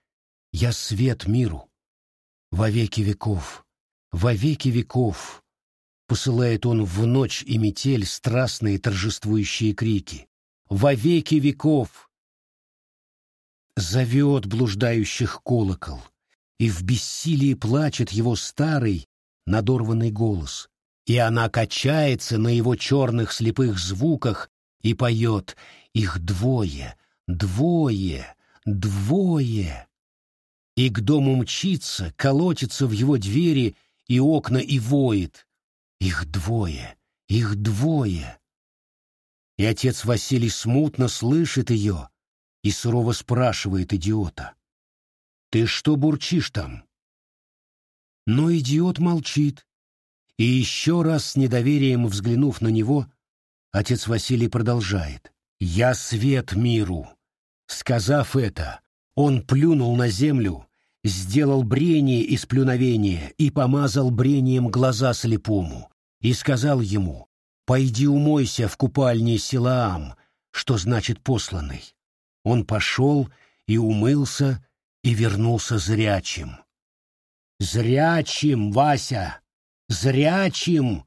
я свет миру. Во веки веков, во веки веков посылает он в ночь и метель страстные торжествующие крики. Во веки веков зовет блуждающих колокол, и в бессилии плачет его старый, надорванный голос, и она качается на его черных слепых звуках и поет «Их двое, двое, двое!» И к дому мчится, колотится в его двери и окна и воет «Их двое, их двое!» И отец Василий смутно слышит ее и сурово спрашивает идиота. «Ты что бурчишь там?» Но идиот молчит. И еще раз с недоверием взглянув на него, отец Василий продолжает. «Я свет миру». Сказав это, он плюнул на землю, сделал брение из плюновения и помазал брением глаза слепому, и сказал ему, «Пойди умойся в купальне Силаам», что значит «посланный». Он пошел и умылся, и вернулся зрячим. «Зрячим, Вася! Зрячим!»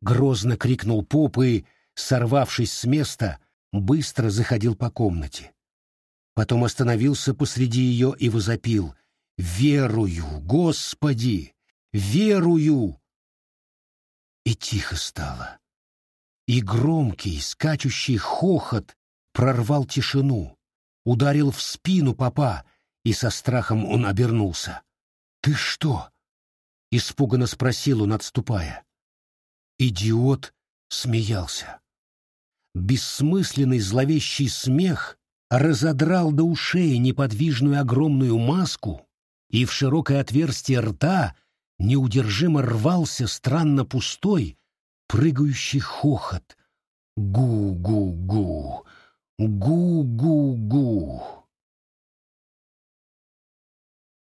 Грозно крикнул поп и, сорвавшись с места, быстро заходил по комнате. Потом остановился посреди ее и возопил «Верую, Господи! Верую!» И тихо стало. И громкий, скачущий хохот прорвал тишину, ударил в спину папа, и со страхом он обернулся. «Ты что?» — испуганно спросил он, отступая. Идиот смеялся. Бессмысленный зловещий смех разодрал до ушей неподвижную огромную маску, и в широкое отверстие рта неудержимо рвался странно пустой, прыгающий хохот. Гу-гу-гу, гу-гу-гу.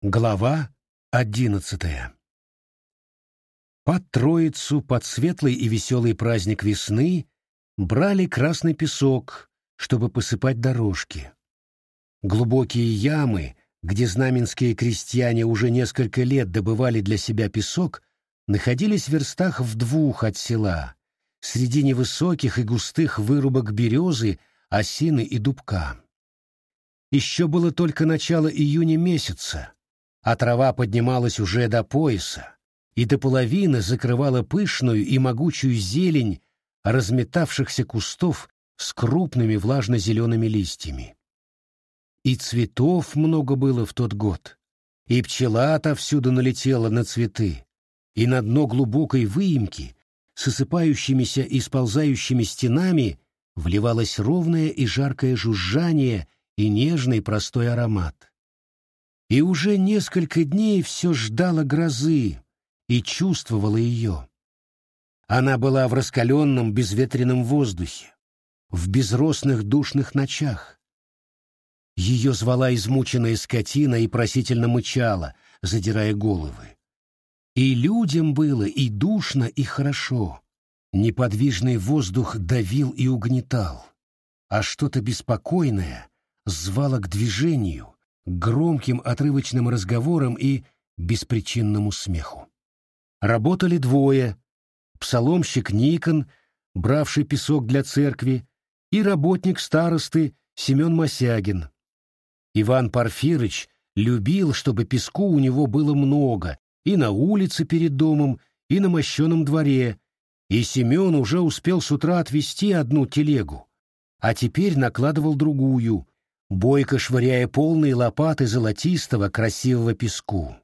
Глава Одиннадцатое. Под Троицу, под светлый и веселый праздник весны, брали красный песок, чтобы посыпать дорожки. Глубокие ямы, где знаменские крестьяне уже несколько лет добывали для себя песок, находились в верстах в двух от села, среди невысоких и густых вырубок березы, осины и дубка. Еще было только начало июня месяца, а трава поднималась уже до пояса и до половины закрывала пышную и могучую зелень разметавшихся кустов с крупными влажно-зелеными листьями. И цветов много было в тот год, и пчела отовсюду налетела на цветы, и на дно глубокой выемки с осыпающимися и сползающими стенами вливалось ровное и жаркое жужжание и нежный простой аромат и уже несколько дней все ждала грозы и чувствовала ее. Она была в раскаленном безветренном воздухе, в безросных душных ночах. Ее звала измученная скотина и просительно мычала, задирая головы. И людям было и душно, и хорошо. Неподвижный воздух давил и угнетал, а что-то беспокойное звало к движению, громким отрывочным разговорам и беспричинному смеху. Работали двое — псаломщик Никон, бравший песок для церкви, и работник старосты Семен Мосягин. Иван Порфирыч любил, чтобы песку у него было много и на улице перед домом, и на мощеном дворе, и Семен уже успел с утра отвезти одну телегу, а теперь накладывал другую, бойко швыряя полные лопаты золотистого красивого песку.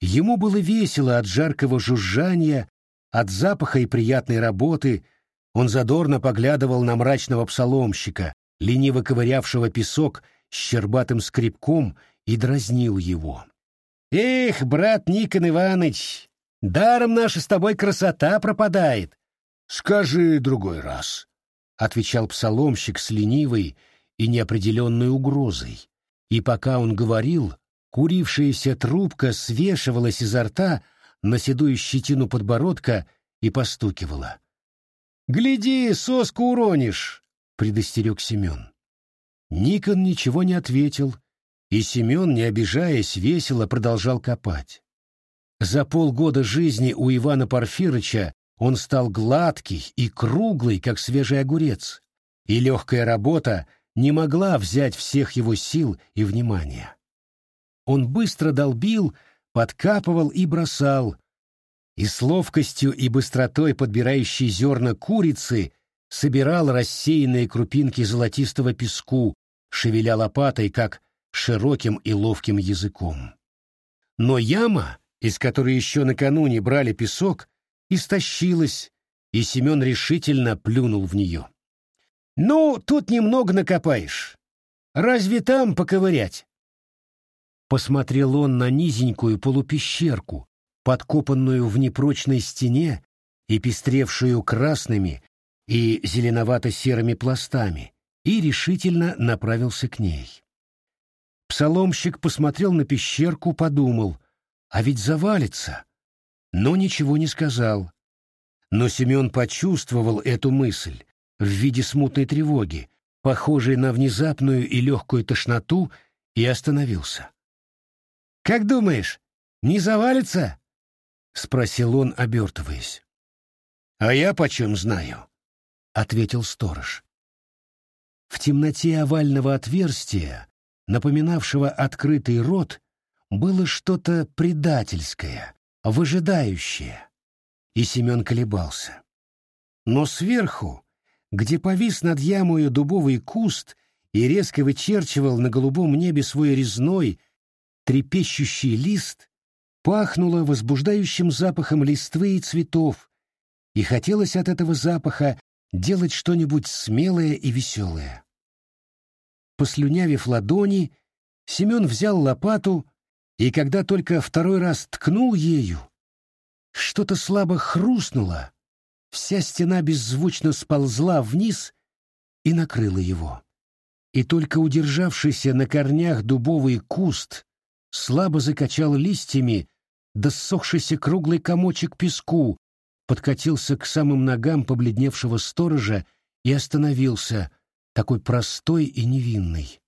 Ему было весело от жаркого жужжания, от запаха и приятной работы, он задорно поглядывал на мрачного псаломщика, лениво ковырявшего песок щербатым скребком, и дразнил его. «Эх, брат Никон Иваныч, даром наша с тобой красота пропадает. Скажи другой раз, — отвечал псаломщик с ленивой и неопределенной угрозой. И пока он говорил, курившаяся трубка свешивалась изо рта на седую щетину подбородка и постукивала. «Гляди, соску уронишь!» — предостерег Семен. Никон ничего не ответил, и Семен, не обижаясь, весело продолжал копать. За полгода жизни у Ивана Порфирыча он стал гладкий и круглый, как свежий огурец, и легкая работа не могла взять всех его сил и внимания. Он быстро долбил, подкапывал и бросал, и с ловкостью и быстротой подбирающей зерна курицы собирал рассеянные крупинки золотистого песку, шевеля лопатой, как широким и ловким языком. Но яма, из которой еще накануне брали песок, истощилась, и Семен решительно плюнул в нее. «Ну, тут немного накопаешь. Разве там поковырять?» Посмотрел он на низенькую полупещерку, подкопанную в непрочной стене и пестревшую красными и зеленовато-серыми пластами, и решительно направился к ней. Псаломщик посмотрел на пещерку, подумал, а ведь завалится, но ничего не сказал. Но Семен почувствовал эту мысль в виде смутной тревоги, похожей на внезапную и легкую тошноту, и остановился. «Как думаешь, не завалится?» — спросил он, обертываясь. «А я почем знаю?» — ответил сторож. В темноте овального отверстия, напоминавшего открытый рот, было что-то предательское, выжидающее. И Семен колебался. Но сверху, где повис над ямою дубовый куст и резко вычерчивал на голубом небе свой резной, трепещущий лист, пахнуло возбуждающим запахом листвы и цветов, и хотелось от этого запаха делать что-нибудь смелое и веселое. Послюнявив ладони, Семен взял лопату, и когда только второй раз ткнул ею, что-то слабо хрустнуло, вся стена беззвучно сползла вниз и накрыла его. И только удержавшийся на корнях дубовый куст слабо закачал листьями, да ссохшийся круглый комочек песку подкатился к самым ногам побледневшего сторожа и остановился, такой простой и невинный.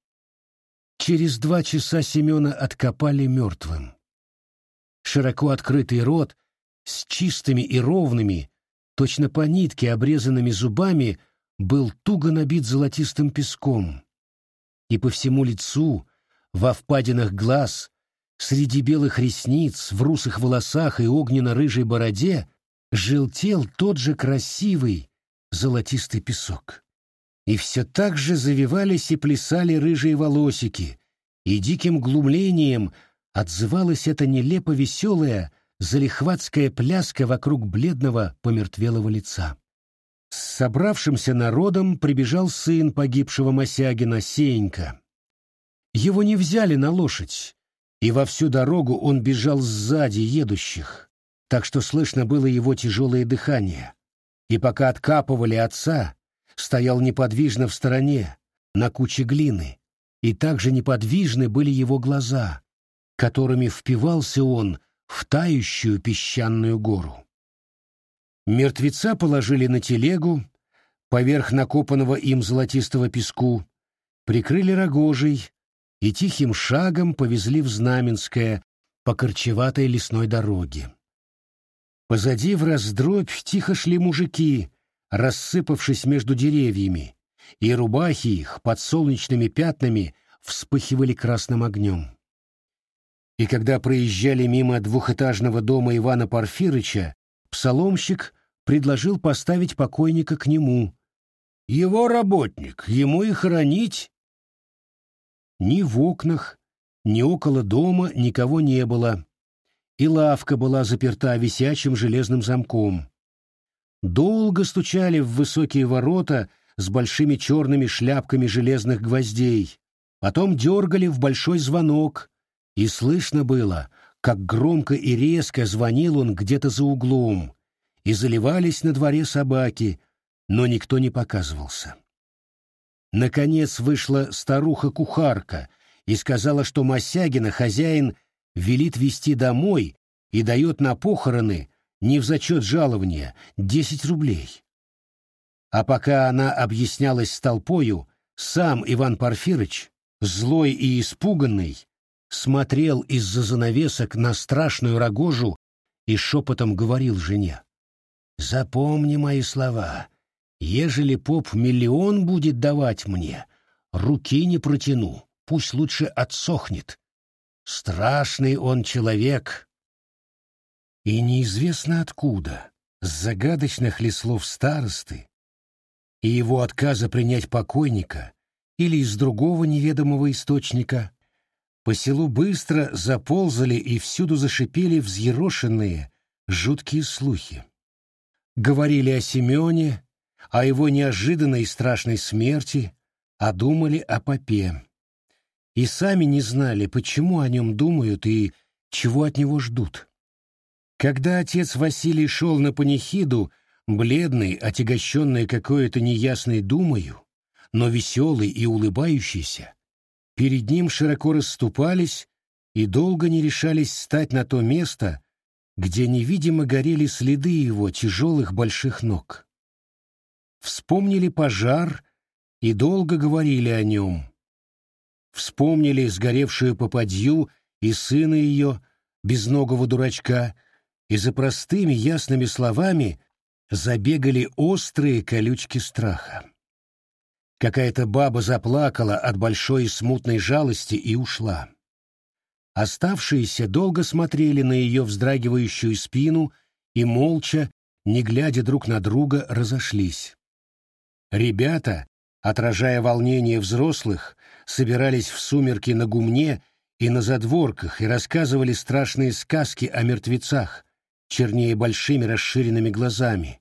Через два часа Семена откопали мертвым. Широко открытый рот с чистыми и ровными, точно по нитке обрезанными зубами, был туго набит золотистым песком. И по всему лицу, во впадинах глаз, среди белых ресниц, в русых волосах и огненно-рыжей бороде желтел тот же красивый золотистый песок. И все так же завивались и плясали рыжие волосики, и диким глумлением отзывалась эта нелепо веселая, залихватская пляска вокруг бледного помертвелого лица. С собравшимся народом прибежал сын погибшего Мосягина, Сенька. Его не взяли на лошадь, и во всю дорогу он бежал сзади едущих, так что слышно было его тяжелое дыхание. И пока откапывали отца, стоял неподвижно в стороне, на куче глины, и также неподвижны были его глаза, которыми впивался он в тающую песчаную гору. Мертвеца положили на телегу, поверх накопанного им золотистого песку, прикрыли рогожей и тихим шагом повезли в Знаменское по корчеватой лесной дороге. Позади в раздробь тихо шли мужики, рассыпавшись между деревьями, и рубахи их под солнечными пятнами вспыхивали красным огнем. И когда проезжали мимо двухэтажного дома Ивана Порфирыча, псаломщик предложил поставить покойника к нему. Его работник, ему и хоронить. Ни в окнах, ни около дома никого не было и лавка была заперта висячим железным замком. Долго стучали в высокие ворота с большими черными шляпками железных гвоздей, потом дергали в большой звонок, и слышно было, как громко и резко звонил он где-то за углом, и заливались на дворе собаки, но никто не показывался. Наконец вышла старуха-кухарка и сказала, что Мосягина хозяин велит вести домой и дает на похороны, не в зачет жалования, десять рублей. А пока она объяснялась с толпою, сам Иван Порфирыч, злой и испуганный, смотрел из-за занавесок на страшную рогожу и шепотом говорил жене. «Запомни мои слова. Ежели поп миллион будет давать мне, руки не протяну, пусть лучше отсохнет. Страшный он человек». И неизвестно откуда, с загадочных ли слов старосты, и его отказа принять покойника или из другого неведомого источника, по селу быстро заползали и всюду зашипели взъерошенные, жуткие слухи. Говорили о Семене, о его неожиданной и страшной смерти, а думали о попе. И сами не знали, почему о нем думают и чего от него ждут. Когда отец Василий шел на панихиду, бледный, отягощенный какой-то неясной думою, но веселый и улыбающийся, перед ним широко расступались и долго не решались стать на то место, где невидимо горели следы его тяжелых больших ног. Вспомнили пожар и долго говорили о нем. Вспомнили сгоревшую попадью и сына ее, безногого дурачка, и за простыми ясными словами забегали острые колючки страха. Какая-то баба заплакала от большой и смутной жалости и ушла. Оставшиеся долго смотрели на ее вздрагивающую спину и молча, не глядя друг на друга, разошлись. Ребята, отражая волнение взрослых, собирались в сумерки на гумне и на задворках и рассказывали страшные сказки о мертвецах, чернее большими расширенными глазами.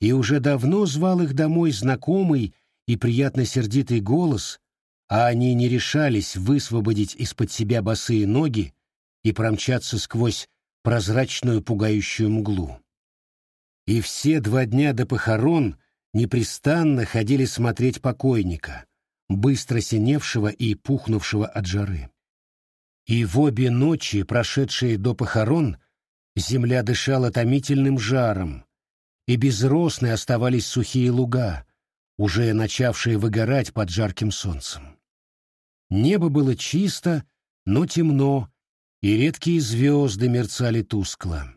И уже давно звал их домой знакомый и приятно сердитый голос, а они не решались высвободить из-под себя босые ноги и промчаться сквозь прозрачную пугающую мглу. И все два дня до похорон непрестанно ходили смотреть покойника, быстро синевшего и пухнувшего от жары. И в обе ночи, прошедшие до похорон, земля дышала томительным жаром, и безросны оставались сухие луга, уже начавшие выгорать под жарким солнцем. Небо было чисто, но темно, и редкие звезды мерцали тускло.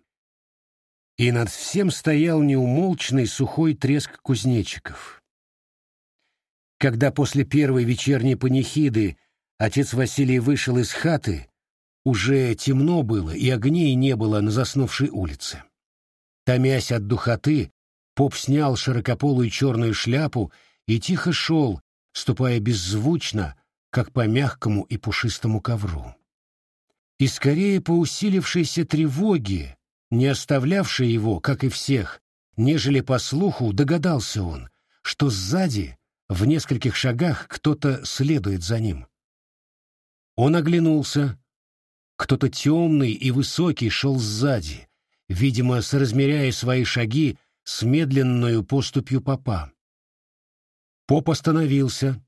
И над всем стоял неумолчный сухой треск кузнечиков. Когда после первой вечерней панихиды отец Василий вышел из хаты, уже темно было, и огней не было на заснувшей улице. Томясь от духоты, поп снял широкополую черную шляпу и тихо шел, ступая беззвучно, как по мягкому и пушистому ковру. И скорее по усилившейся тревоге, не оставлявшей его, как и всех, нежели по слуху, догадался он, что сзади, в нескольких шагах, кто-то следует за ним. Он оглянулся. Кто-то темный и высокий шел сзади, видимо, соразмеряя свои шаги с медленную поступью попа. Поп остановился,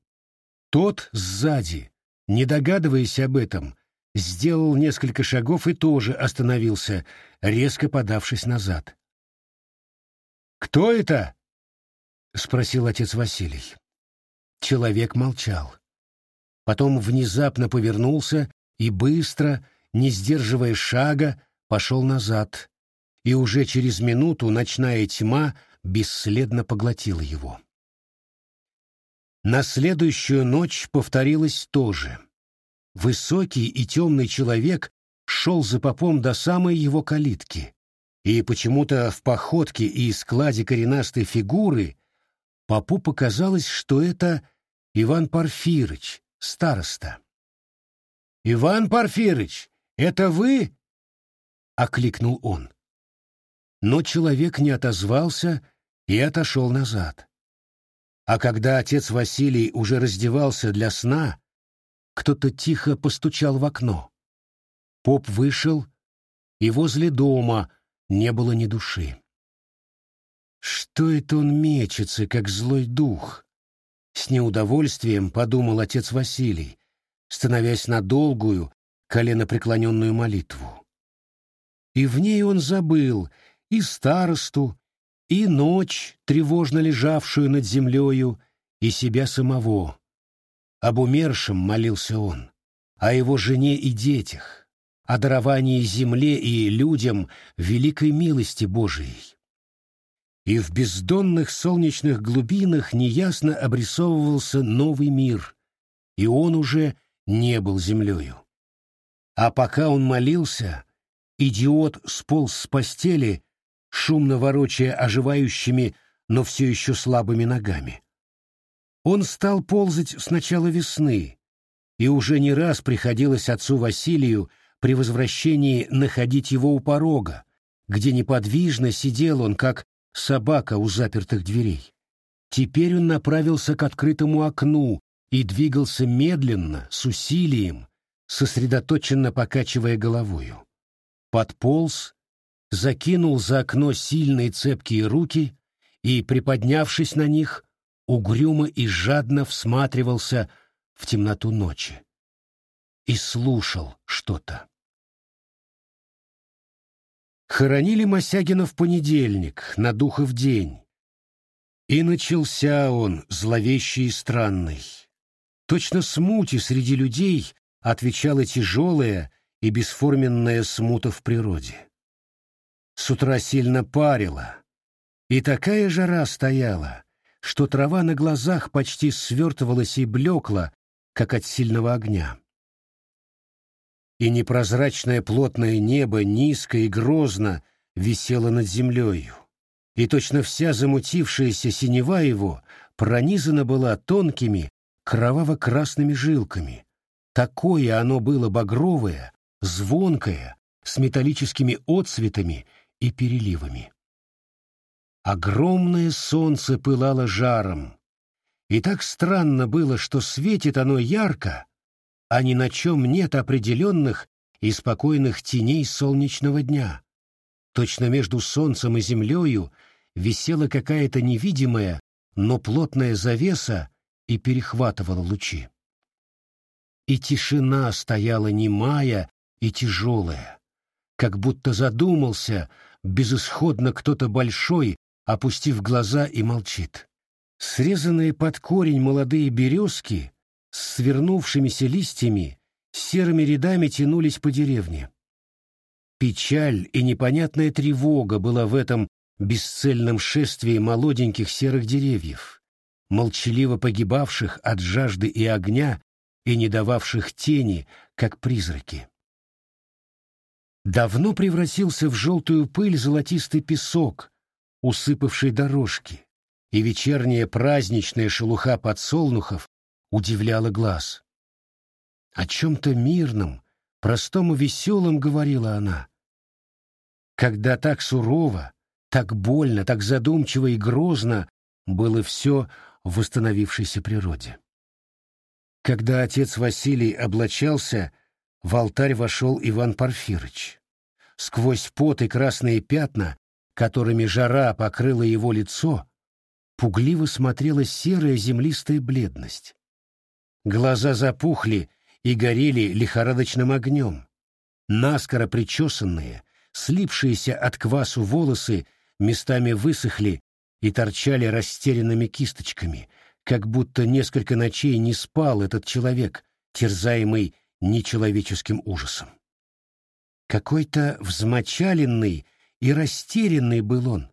тот сзади, не догадываясь об этом, сделал несколько шагов и тоже остановился, резко подавшись назад. «Кто это?» — спросил отец Василий. Человек молчал. Потом внезапно повернулся и быстро, не сдерживая шага, пошел назад, и уже через минуту ночная тьма бесследно поглотила его. На следующую ночь повторилось то же. Высокий и темный человек шел за попом до самой его калитки, и почему-то в походке и складе коренастой фигуры попу показалось, что это Иван Порфирыч, староста. «Иван Порфирыч, это вы?» — окликнул он. Но человек не отозвался и отошел назад. А когда отец Василий уже раздевался для сна, кто-то тихо постучал в окно. Поп вышел, и возле дома не было ни души. Что это он мечется, как злой дух? С неудовольствием подумал отец Василий, становясь на долгую, коленопреклоненную молитву. И в ней он забыл и старосту, и ночь, тревожно лежавшую над землею, и себя самого. Об умершем молился он, о его жене и детях, о даровании земле и людям великой милости Божией. И в бездонных солнечных глубинах неясно обрисовывался новый мир, и он уже не был землею. А пока он молился, идиот сполз с постели, шумно ворочая оживающими, но все еще слабыми ногами. Он стал ползать с начала весны, и уже не раз приходилось отцу Василию при возвращении находить его у порога, где неподвижно сидел он, как собака у запертых дверей. Теперь он направился к открытому окну и двигался медленно, с усилием, сосредоточенно покачивая головою. Подполз, закинул за окно сильные цепкие руки и, приподнявшись на них, угрюмо и жадно всматривался в темноту ночи и слушал что-то. Хоронили Мосягина в понедельник, на духов день. И начался он, зловещий и странный. Точно смути среди людей отвечала тяжелая и бесформенная смута в природе. С утра сильно парило, и такая жара стояла, что трава на глазах почти свертывалась и блекла, как от сильного огня. И непрозрачное плотное небо низко и грозно висело над землею, и точно вся замутившаяся синева его пронизана была тонкими кроваво-красными жилками. Такое оно было багровое, звонкое, с металлическими отцветами и переливами. Огромное солнце пылало жаром, и так странно было, что светит оно ярко, а ни на чем нет определенных и спокойных теней солнечного дня. Точно между солнцем и землею висела какая-то невидимая, но плотная завеса и перехватывала лучи. И тишина стояла немая и тяжелая, как будто задумался безысходно кто-то большой опустив глаза и молчит. Срезанные под корень молодые березки с свернувшимися листьями серыми рядами тянулись по деревне. Печаль и непонятная тревога была в этом бесцельном шествии молоденьких серых деревьев, молчаливо погибавших от жажды и огня и не дававших тени, как призраки. Давно превратился в желтую пыль золотистый песок, усыпавшей дорожки, и вечерняя праздничная шелуха подсолнухов удивляла глаз. О чем-то мирном, простом и веселом говорила она. Когда так сурово, так больно, так задумчиво и грозно было все в восстановившейся природе. Когда отец Василий облачался, в алтарь вошел Иван Порфирыч. Сквозь пот и красные пятна которыми жара покрыла его лицо, пугливо смотрела серая землистая бледность. Глаза запухли и горели лихорадочным огнем. Наскоро причесанные, слипшиеся от квасу волосы местами высохли и торчали растерянными кисточками, как будто несколько ночей не спал этот человек, терзаемый нечеловеческим ужасом. Какой-то взмочаленный и растерянный был он.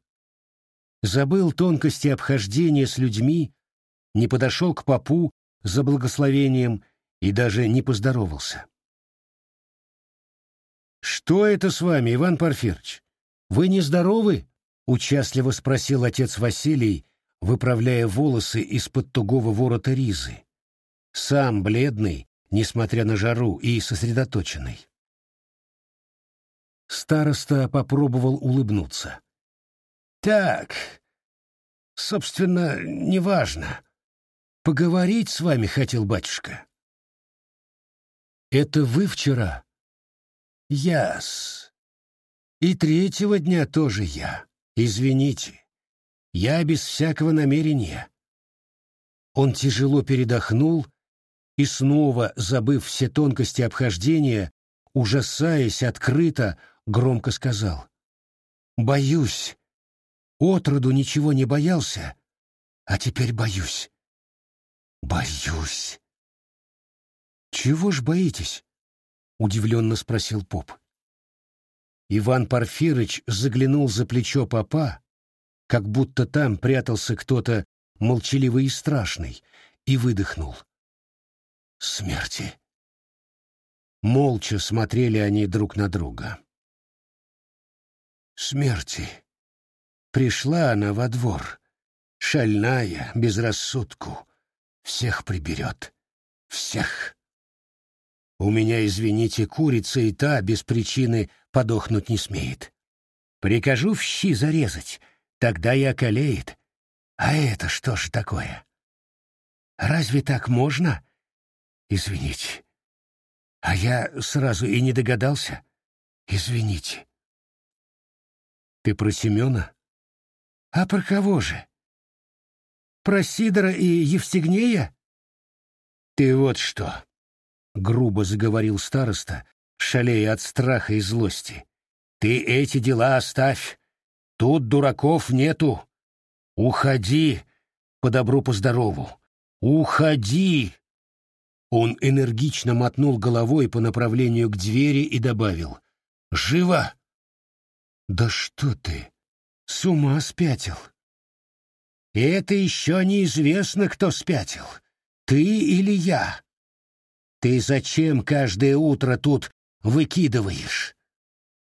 Забыл тонкости обхождения с людьми, не подошел к попу за благословением и даже не поздоровался. «Что это с вами, Иван Порфирч? Вы нездоровы?» — участливо спросил отец Василий, выправляя волосы из-под тугого ворота ризы. Сам бледный, несмотря на жару, и сосредоточенный. Староста попробовал улыбнуться. «Так, собственно, неважно. Поговорить с вами хотел батюшка». «Это вы вчера?» «Яс. И третьего дня тоже я. Извините. Я без всякого намерения. Он тяжело передохнул и снова, забыв все тонкости обхождения, ужасаясь открыто, громко сказал. «Боюсь. Отроду ничего не боялся, а теперь боюсь. Боюсь». «Чего ж боитесь?» — удивленно спросил поп. Иван Порфирыч заглянул за плечо попа, как будто там прятался кто-то молчаливый и страшный, и выдохнул. «Смерти». Молча смотрели они друг на друга. «Смерти». Пришла она во двор, шальная, без рассудку, всех приберет, всех. У меня, извините, курица и та без причины подохнуть не смеет. Прикажу в щи зарезать, тогда и околеет. А это что ж такое? Разве так можно? Извините. А я сразу и не догадался. Извините. Ты про Семена? А про кого же? Про Сидора и Евстигнея? Ты вот что грубо заговорил староста, шалея от страха и злости. Ты эти дела оставь. Тут дураков нету. Уходи по добру по здорову. Уходи. Он энергично мотнул головой по направлению к двери и добавил: "Живо!" Да что ты? С ума спятил. Это еще неизвестно, кто спятил. Ты или я. Ты зачем каждое утро тут выкидываешь?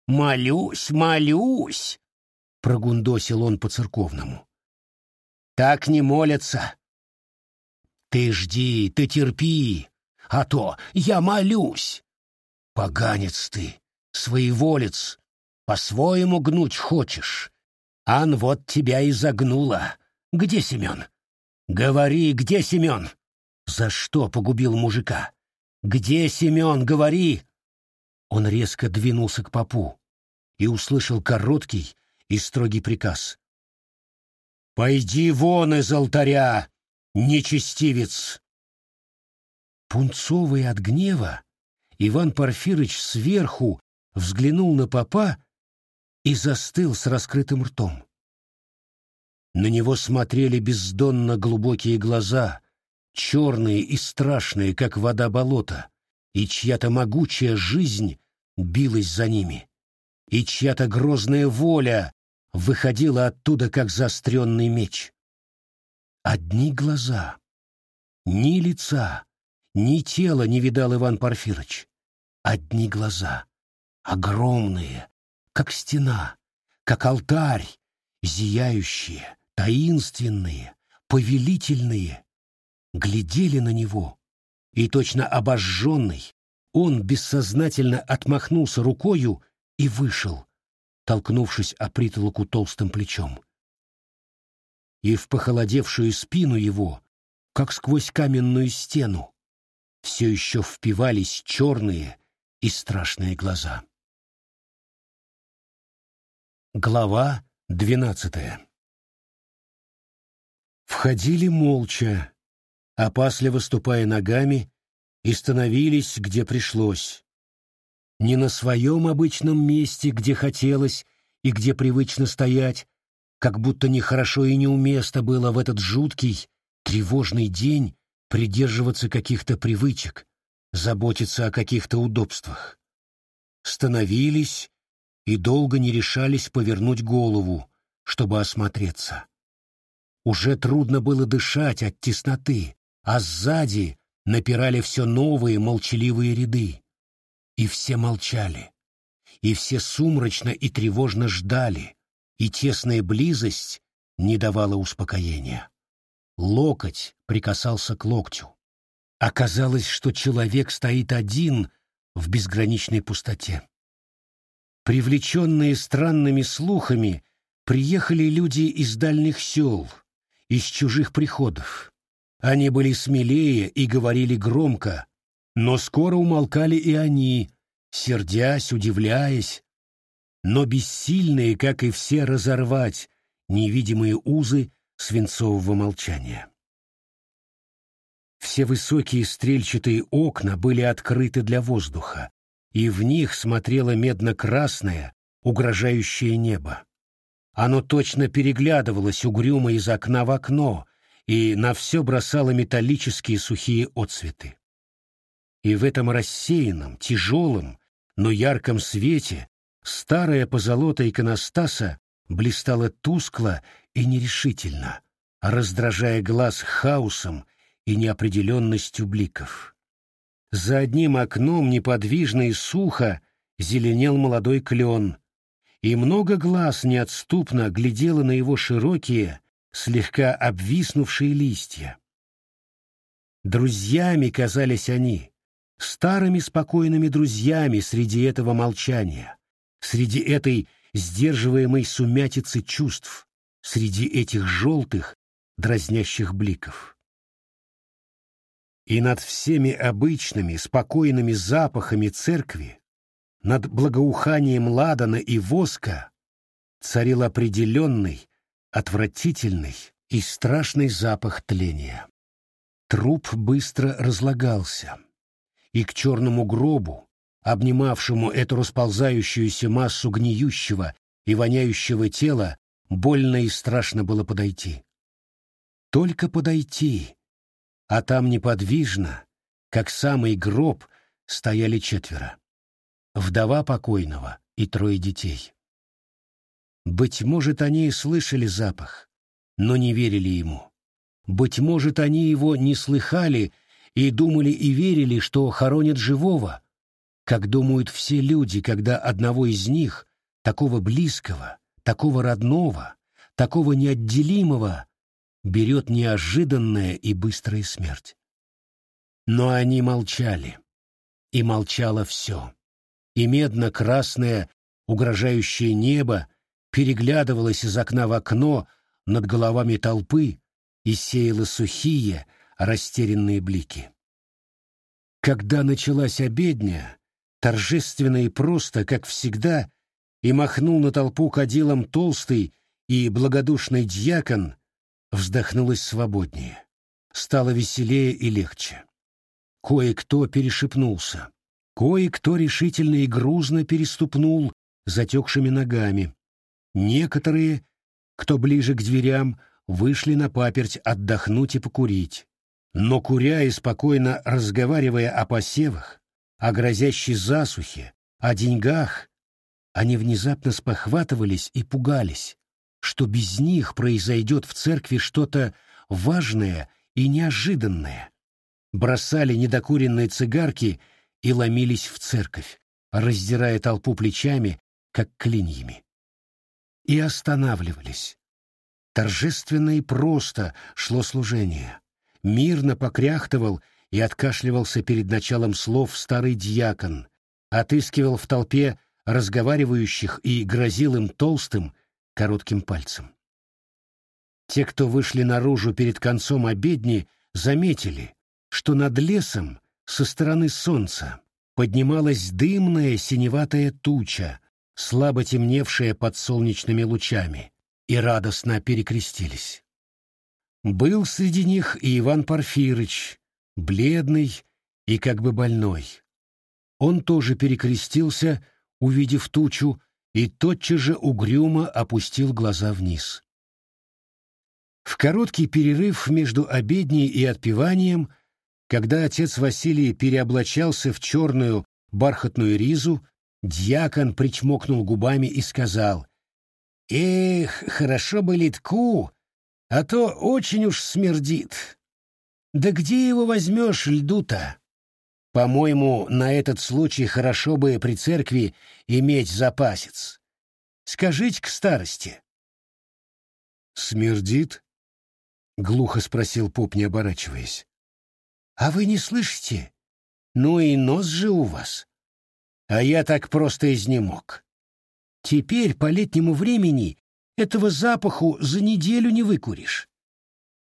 Молюсь, молюсь, прогундосил он по-церковному. Так не молятся. Ты жди, ты терпи, а то я молюсь. Поганец ты, своеволец, по-своему гнуть хочешь. Ан вот тебя и загнула. Где Семен? Говори, где Семен? За что погубил мужика? «Где Семен? Говори!» Он резко двинулся к попу и услышал короткий и строгий приказ. «Пойди вон из алтаря, нечестивец!» Пунцовый от гнева, Иван Порфирыч сверху взглянул на попа и застыл с раскрытым ртом. На него смотрели бездонно глубокие глаза, черные и страшные, как вода болота, и чья-то могучая жизнь билась за ними, и чья-то грозная воля выходила оттуда, как заостренный меч. Одни глаза, ни лица, ни тела не видал Иван Порфирыч. Одни глаза, огромные, как стена, как алтарь, зияющие, таинственные, повелительные, глядели на него, и точно обожженный, он бессознательно отмахнулся рукою и вышел, толкнувшись о притолоку толстым плечом. И в похолодевшую спину его, как сквозь каменную стену, все еще впивались черные и страшные глаза. Глава двенадцатая Входили молча, опасливо ступая ногами, и становились, где пришлось. Не на своем обычном месте, где хотелось и где привычно стоять, как будто нехорошо и неуместно было в этот жуткий, тревожный день придерживаться каких-то привычек, заботиться о каких-то удобствах. Становились и долго не решались повернуть голову, чтобы осмотреться. Уже трудно было дышать от тесноты, а сзади напирали все новые молчаливые ряды. И все молчали, и все сумрачно и тревожно ждали, и тесная близость не давала успокоения. Локоть прикасался к локтю. Оказалось, что человек стоит один в безграничной пустоте. Привлеченные странными слухами, приехали люди из дальних сел, из чужих приходов. Они были смелее и говорили громко, но скоро умолкали и они, сердясь, удивляясь, но бессильные, как и все, разорвать невидимые узы свинцового молчания. Все высокие стрельчатые окна были открыты для воздуха, и в них смотрело медно-красное, угрожающее небо. Оно точно переглядывалось угрюмо из окна в окно и на все бросало металлические сухие отцветы. И в этом рассеянном, тяжелом, но ярком свете старая позолота иконостаса блистала тускло и нерешительно, раздражая глаз хаосом и неопределенностью бликов. За одним окном неподвижно и сухо зеленел молодой клен, и много глаз неотступно глядело на его широкие, слегка обвиснувшие листья. Друзьями казались они, старыми спокойными друзьями среди этого молчания, среди этой сдерживаемой сумятицы чувств, среди этих желтых, дразнящих бликов. И над всеми обычными, спокойными запахами церкви, над благоуханием ладана и воска, царил определенный, отвратительный и страшный запах тления. Труп быстро разлагался, и к черному гробу, обнимавшему эту расползающуюся массу гниющего и воняющего тела, больно и страшно было подойти. Только подойти, а там неподвижно, как самый гроб, стояли четверо. Вдова покойного и трое детей. Быть может, они и слышали запах, но не верили ему. Быть может, они его не слыхали и думали и верили, что хоронят живого, как думают все люди, когда одного из них, такого близкого, такого родного, такого неотделимого, берет неожиданная и быстрая смерть. Но они молчали, и молчало все. И медно-красное, угрожающее небо переглядывалось из окна в окно над головами толпы и сеяло сухие, растерянные блики. Когда началась обедня, торжественно и просто, как всегда, и махнул на толпу кадилом толстый и благодушный дьякон, вздохнулось свободнее. Стало веселее и легче. Кое-кто перешепнулся. Кое-кто решительно и грузно переступнул затекшими ногами. Некоторые, кто ближе к дверям, вышли на паперть отдохнуть и покурить. Но куря и спокойно разговаривая о посевах, о грозящей засухе, о деньгах, они внезапно спохватывались и пугались, что без них произойдет в церкви что-то важное и неожиданное. Бросали недокуренные цигарки и ломились в церковь, раздирая толпу плечами, как клиньями. И останавливались. Торжественно и просто шло служение. Мирно покряхтывал и откашливался перед началом слов старый дьякон, отыскивал в толпе разговаривающих и грозил им толстым, коротким пальцем. Те, кто вышли наружу перед концом обедни, заметили, что над лесом со стороны солнца поднималась дымная синеватая туча, слабо темневшая под солнечными лучами, и радостно перекрестились. Был среди них и Иван Порфирыч, бледный и как бы больной. Он тоже перекрестился, увидев тучу, и тотчас же угрюмо опустил глаза вниз. В короткий перерыв между обедней и отпеванием, когда отец Василий переоблачался в черную бархатную ризу, дьякон причмокнул губами и сказал, «Эх, хорошо бы литку, а то очень уж смердит. Да где его возьмешь, льду-то? По-моему, на этот случай хорошо бы при церкви иметь запасец. Скажите к старости. Смердит? Глухо спросил поп, не оборачиваясь. А вы не слышите? Ну и нос же у вас. А я так просто изнемог. Теперь по летнему времени этого запаху за неделю не выкуришь.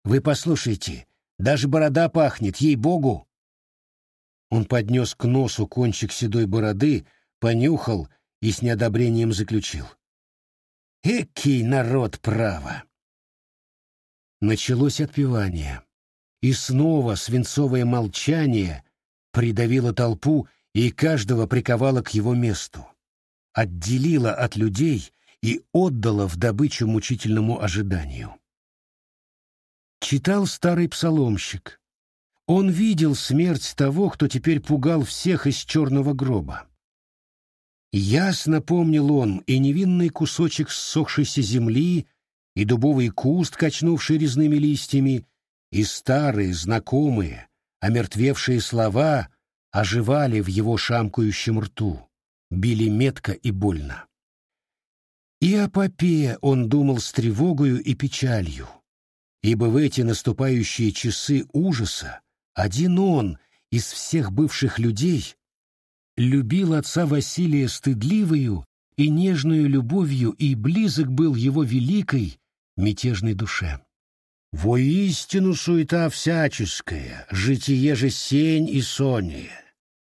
Вы послушайте, даже борода пахнет, ей-богу. Он поднес к носу кончик седой бороды, понюхал и с неодобрением заключил. Экий народ право! Началось отпевание, и снова свинцовое молчание придавило толпу и каждого приковало к его месту, отделило от людей и отдало в добычу мучительному ожиданию. Читал старый псаломщик. Он видел смерть того, кто теперь пугал всех из черного гроба. Ясно помнил он и невинный кусочек ссохшейся земли, и дубовый куст, качнувший резными листьями, и старые, знакомые, омертвевшие слова оживали в его шамкающем рту, били метко и больно. И о попе он думал с тревогою и печалью, ибо в эти наступающие часы ужаса один он из всех бывших людей любил отца Василия стыдливою и нежную любовью и близок был его великой мятежной душе. Воистину суета всяческая, житие же сень и соние,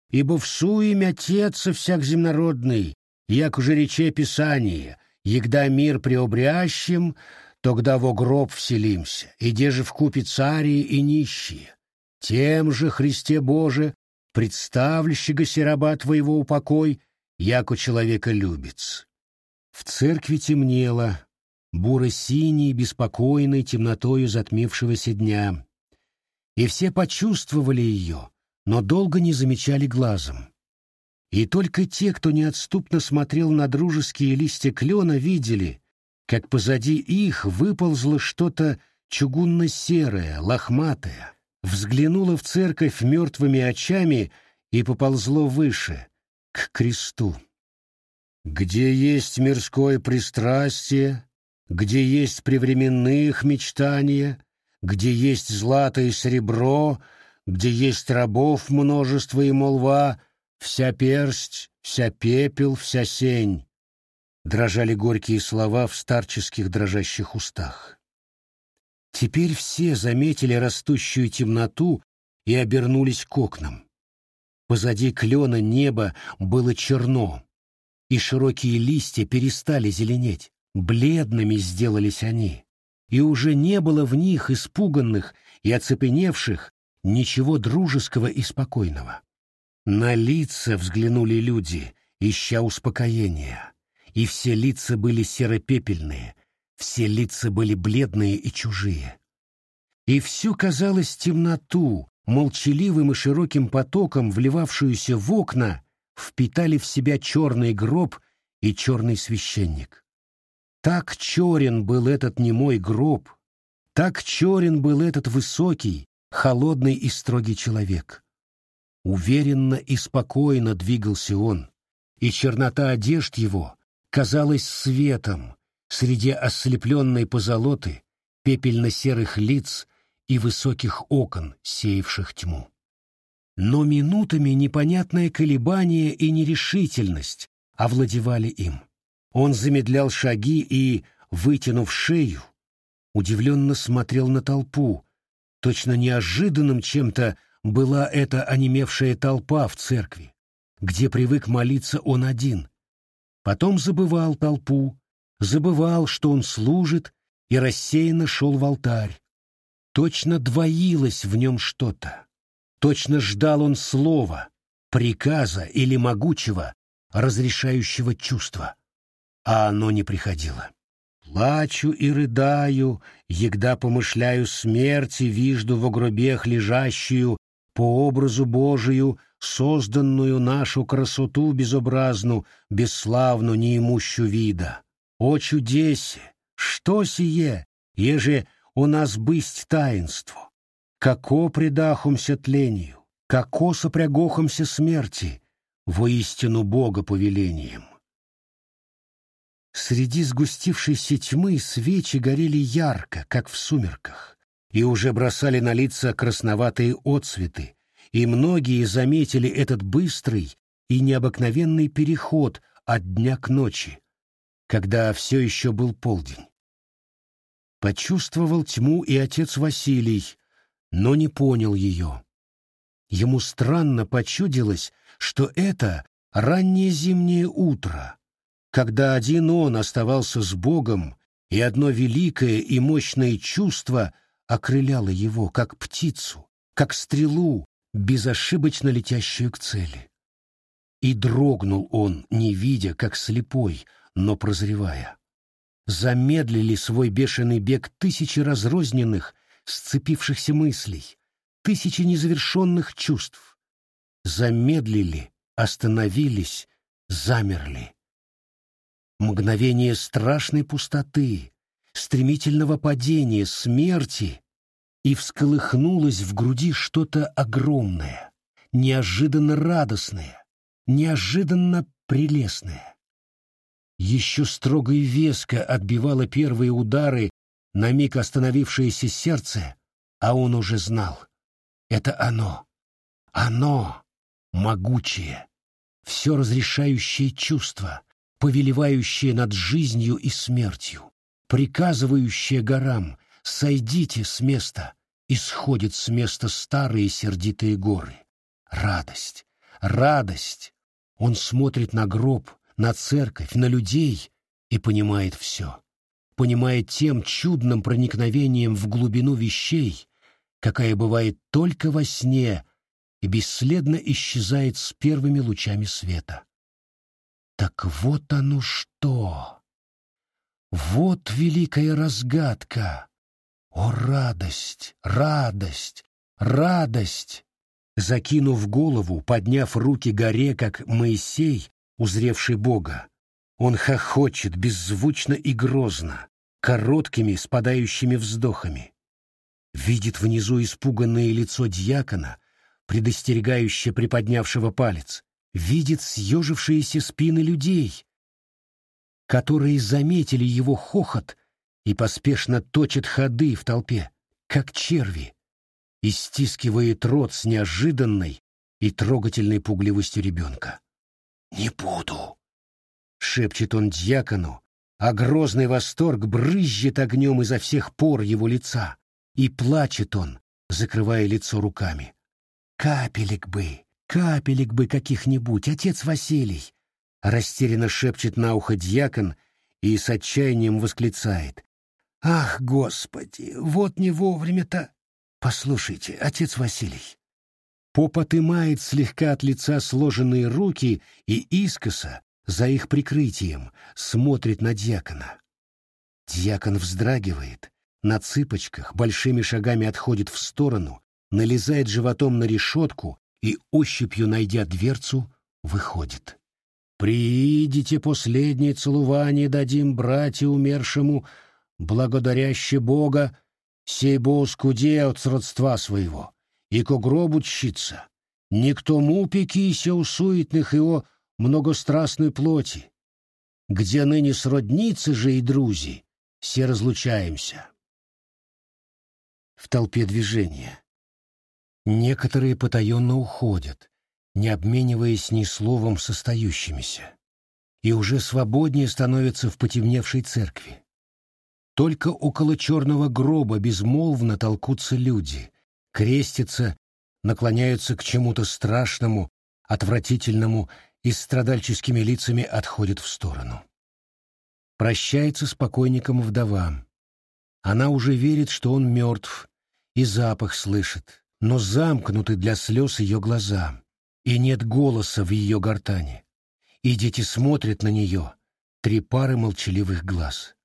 ибо в суе отеца всяк земнородный, як уже рече Писание, егда мир преобрящим, тогда во гроб вселимся, и де же вкупе цари и нищие. Тем же, Христе Боже, представлящего раба твоего упокой, яко человека любец. В церкви темнело, буро-синей, беспокойной темнотою затмившегося дня. И все почувствовали ее, но долго не замечали глазом. И только те, кто неотступно смотрел на дружеские листья клена, видели, как позади их выползло что-то чугунно-серое, лохматое, взглянуло в церковь мертвыми очами и поползло выше, к кресту. Где есть мирское пристрастие, где есть привременных мечтания, где есть злато и серебро, где есть рабов множество и молва, вся персть, вся пепел, вся сень. Дрожали горькие слова в старческих дрожащих устах. Теперь все заметили растущую темноту и обернулись к окнам. Позади клена небо было черно, и широкие листья перестали зеленеть, бледными сделались они, и уже не было в них испуганных и оцепеневших ничего дружеского и спокойного. На лица взглянули люди, ища успокоения, и все лица были серопепельные, все лица были бледные и чужие. И всю казалось темноту, молчаливым и широким потоком, вливавшуюся в окна, впитали в себя черный гроб и черный священник. Так черен был этот немой гроб, так черен был этот высокий, холодный и строгий человек. Уверенно и спокойно двигался он, и чернота одежд его казалась светом, среди ослепленной позолоты, пепельно-серых лиц и высоких окон, сеявших тьму. Но минутами непонятное колебание и нерешительность овладевали им. Он замедлял шаги и, вытянув шею, удивленно смотрел на толпу. Точно неожиданным чем-то была эта онемевшая толпа в церкви, где привык молиться он один. Потом забывал толпу, забывал, что он служит, и рассеянно шел в алтарь. Точно двоилось в нем что-то. Точно ждал он слова, приказа или могучего, разрешающего чувства. А оно не приходило. Плачу и рыдаю, егда помышляю смерти, вижду в гробех лежащую, по образу Божию, созданную нашу красоту безобразну, бесславну, неимущу вида. О чудесе! Что сие, еже у нас бысть таинство? Како предахумся тлению, како сопрягохомся смерти, воистину Бога повелением. Среди сгустившейся тьмы свечи горели ярко, как в сумерках, и уже бросали на лица красноватые отцветы, и многие заметили этот быстрый и необыкновенный переход от дня к ночи, когда все еще был полдень. Почувствовал тьму и отец Василий, но не понял ее. Ему странно почудилось, что это раннее зимнее утро, когда один он оставался с Богом, и одно великое и мощное чувство окрыляло его, как птицу, как стрелу, безошибочно летящую к цели. И дрогнул он, не видя, как слепой, но прозревая. Замедлили свой бешеный бег тысячи разрозненных, сцепившихся мыслей, тысячи незавершенных чувств. Замедлили, остановились, замерли. Мгновение страшной пустоты, стремительного падения, смерти, и всколыхнулось в груди что-то огромное, неожиданно радостное, неожиданно прелестное. Еще строго и веско отбивало первые удары на миг остановившееся сердце, а он уже знал. Это оно, оно, могучее, все разрешающее чувство, повелевающее над жизнью и смертью, приказывающее горам «сойдите с места», исходит с места старые сердитые горы. Радость, радость. Он смотрит на гроб, на церковь, на людей и понимает все. Понимает тем чудным проникновением в глубину вещей, какая бывает только во сне и бесследно исчезает с первыми лучами света. Так вот оно что! Вот великая разгадка! О, радость, радость, радость! Закинув голову, подняв руки горе, как Моисей, узревший Бога, он хохочет беззвучно и грозно, короткими спадающими вздохами. Видит внизу испуганное лицо дьякона, предостерегающе приподнявшего палец, видит съежившиеся спины людей, которые заметили его хохот и поспешно точат ходы в толпе, как черви, и стискивает рот с неожиданной и трогательной пугливостью ребенка. «Не буду!» — шепчет он дьякону, а грозный восторг брызжет огнем изо всех пор его лица, и плачет он, закрывая лицо руками. «Капелек бы! Капелек бы каких-нибудь, отец Василий!» Растерянно шепчет на ухо дьякон и с отчаянием восклицает. «Ах, Господи, вот не вовремя-то!» «Послушайте, отец Василий!» Поп отымает слегка от лица сложенные руки и искоса, за их прикрытием, смотрит на дьякона. Дьякон вздрагивает, на цыпочках, большими шагами отходит в сторону, налезает животом на решетку и, ощупью найдя дверцу, выходит. «Приидите последнее целование дадим братья умершему, благодаряще Бога, сей бо скуде от сродства своего, и ко гробу тщится, не к тому пекися у суетных его многострастной плоти, где ныне сродницы же и друзи, все разлучаемся». В толпе движения. Некоторые потаенно уходят, не обмениваясь ни словом с остающимися, и уже свободнее становятся в потемневшей церкви. Только около черного гроба безмолвно толкутся люди, крестятся, наклоняются к чему-то страшному, отвратительному и страдальческими лицами отходят в сторону. Прощается с покойником вдова. Она уже верит, что он мертв, и запах слышит, но замкнуты для слез ее глаза, и нет голоса в ее гортани. И дети смотрят на нее, три пары молчаливых глаз.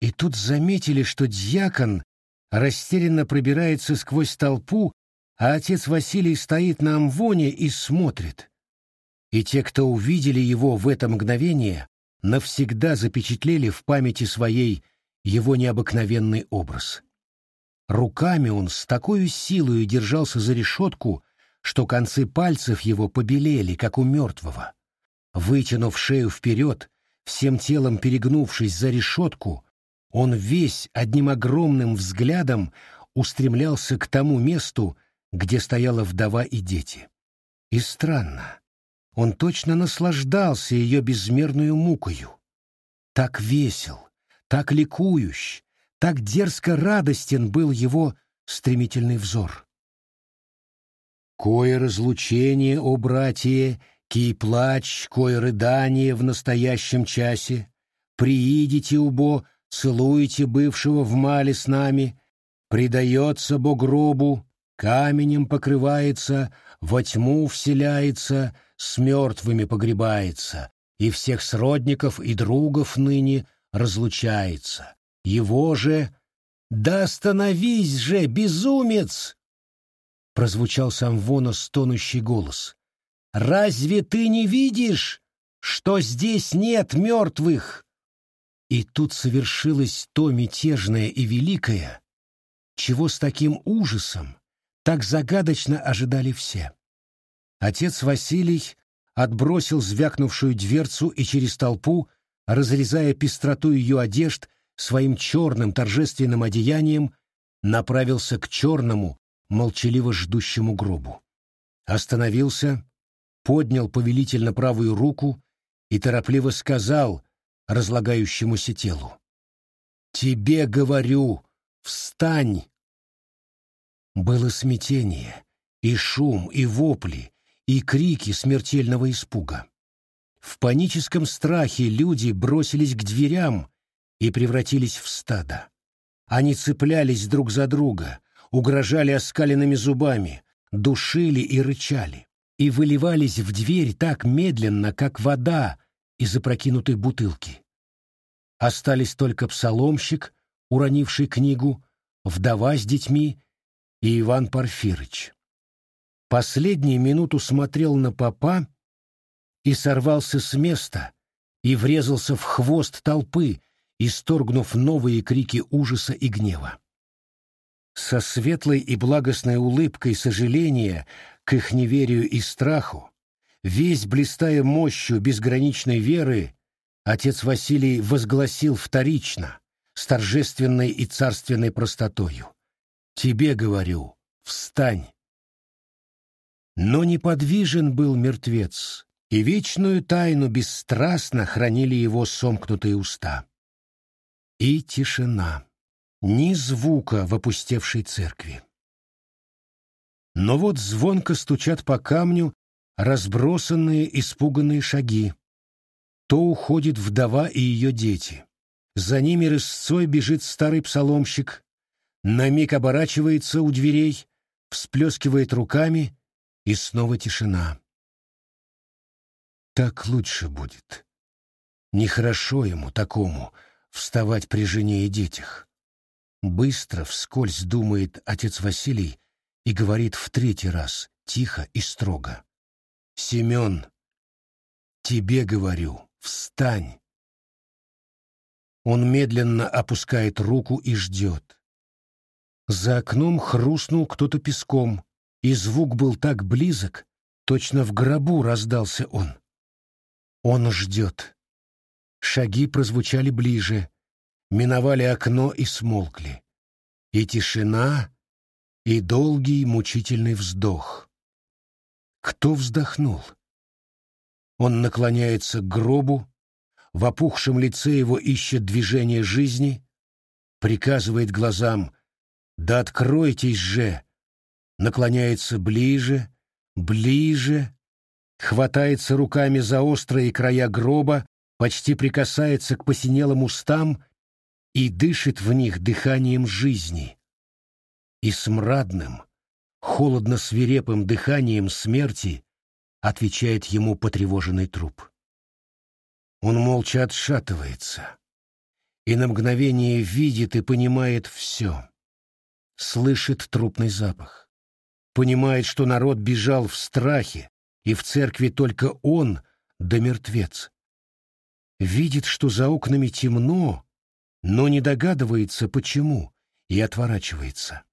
И тут заметили, что дьякон растерянно пробирается сквозь толпу, а отец Василий стоит на амвоне и смотрит. И те, кто увидели его в это мгновение, навсегда запечатлели в памяти своей его необыкновенный образ. Руками он с такой силой держался за решетку, что концы пальцев его побелели, как у мертвого. Вытянув шею вперед, всем телом перегнувшись за решетку, он весь одним огромным взглядом устремлялся к тому месту, где стояла вдова и дети. И странно, он точно наслаждался ее безмерную мукою. Так весел, так ликующ, так дерзко радостен был его стремительный взор. Кое разлучение, о братья, Кий плач, кой рыдание в настоящем часе, приидите убо, целуете бывшего в мале с нами, предается бо гробу, каменем покрывается, во тьму вселяется, с мертвыми погребается, и всех сродников и другов ныне разлучается. Его же... «Да остановись же, безумец!» Прозвучал сам Вона стонущий голос. «Разве ты не видишь, что здесь нет мертвых?» И тут совершилось то мятежное и великое, чего с таким ужасом так загадочно ожидали все. Отец Василий отбросил звякнувшую дверцу и через толпу, разрезая пестроту ее одежд своим черным торжественным одеянием, направился к черному, молчаливо ждущему гробу. Остановился, поднял повелительно правую руку и торопливо сказал разлагающемуся телу. «Тебе говорю, встань!» Было смятение, и шум, и вопли, и крики смертельного испуга. В паническом страхе люди бросились к дверям и превратились в стадо. Они цеплялись друг за друга, угрожали оскаленными зубами, душили и рычали, и выливались в дверь так медленно, как вода из опрокинутой бутылки. Остались только псаломщик, уронивший книгу, вдова с детьми и Иван Порфирыч. Последнюю минуту смотрел на попа и сорвался с места и врезался в хвост толпы, исторгнув новые крики ужаса и гнева. Со светлой и благостной улыбкой сожаления к их неверию и страху, весь блистая мощью безграничной веры, отец Василий возгласил вторично, с торжественной и царственной простотою. «Тебе говорю, встань!» Но неподвижен был мертвец, и вечную тайну бесстрастно хранили его сомкнутые уста. И тишина ни звука в опустевшей церкви. Но вот звонко стучат по камню разбросанные испуганные шаги. То уходит вдова и ее дети. За ними рысцой бежит старый псаломщик, на миг оборачивается у дверей, всплескивает руками, и снова тишина. Так лучше будет. Нехорошо ему, такому, вставать при жене и детях. Быстро, вскользь думает отец Василий и говорит в третий раз, тихо и строго. «Семен, тебе говорю, встань!» Он медленно опускает руку и ждет. За окном хрустнул кто-то песком, и звук был так близок, точно в гробу раздался он. Он ждет. Шаги прозвучали ближе, миновали окно и смолкли. И тишина, и долгий мучительный вздох. Кто вздохнул? Он наклоняется к гробу, в опухшем лице его ищет движение жизни, приказывает глазам «Да откройтесь же!» наклоняется ближе, ближе, хватается руками за острые края гроба, почти прикасается к посинелым устам и дышит в них дыханием жизни. И смрадным, холодно-свирепым дыханием смерти отвечает ему потревоженный труп. Он молча отшатывается и на мгновение видит и понимает все. Слышит трупный запах. Понимает, что народ бежал в страхе, и в церкви только он да мертвец. Видит, что за окнами темно, но не догадывается, почему, и отворачивается.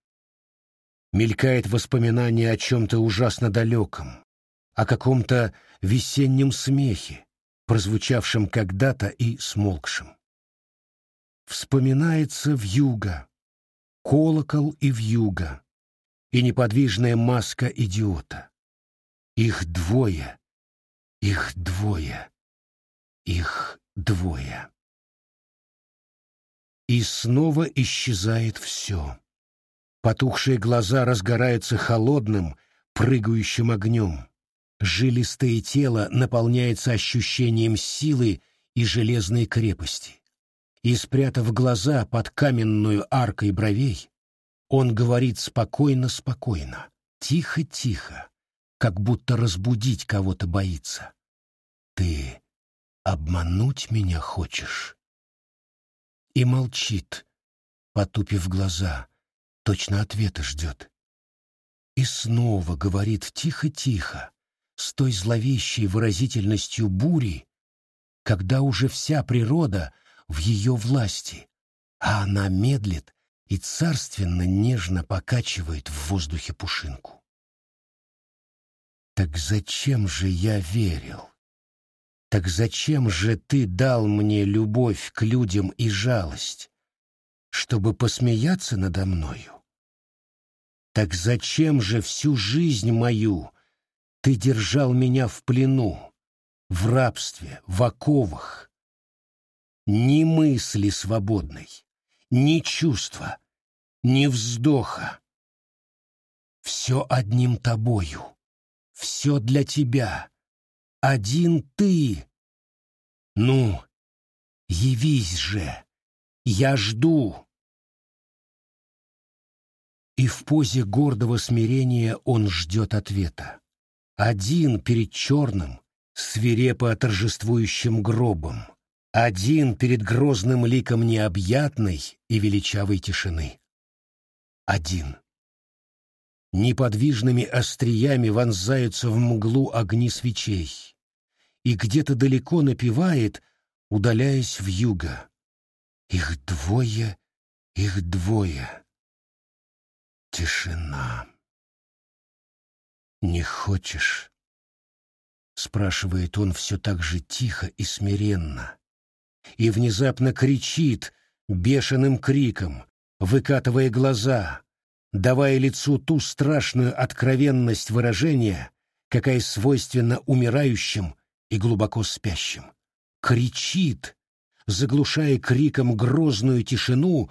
Мелькает воспоминание о чем-то ужасно далеком, о каком-то весеннем смехе, прозвучавшем когда-то и смолкшем. Вспоминается вьюга, колокол и вьюга, и неподвижная маска идиота. Их двое, их двое, их двое. И снова исчезает все. Потухшие глаза разгораются холодным, прыгающим огнем. Жилистое тело наполняется ощущением силы и железной крепости. И, спрятав глаза под каменную аркой бровей, он говорит спокойно-спокойно, тихо-тихо, как будто разбудить кого-то боится. «Ты обмануть меня хочешь?» И молчит, потупив глаза, точно ответа ждет. И снова говорит тихо-тихо, с той зловещей выразительностью бури, когда уже вся природа в ее власти, а она медлит и царственно нежно покачивает в воздухе пушинку. Так зачем же я верил? Так зачем же ты дал мне любовь к людям и жалость? Чтобы посмеяться надо мною? Так зачем же всю жизнь мою ты держал меня в плену, в рабстве, в оковах? Ни мысли свободной, ни чувства, ни вздоха. Все одним тобою, все для тебя, один ты. Ну, явись же, я жду. И в позе гордого смирения он ждет ответа. Один перед черным, свирепо торжествующим гробом. Один перед грозным ликом необъятной и величавой тишины. Один. Неподвижными остриями вонзаются в мглу огни свечей. И где-то далеко напевает, удаляясь в юго. Их двое, их двое. Тишина. «Не хочешь?» — спрашивает он все так же тихо и смиренно. И внезапно кричит бешеным криком, выкатывая глаза, давая лицу ту страшную откровенность выражения, какая свойственна умирающим и глубоко спящим. Кричит, заглушая криком грозную тишину,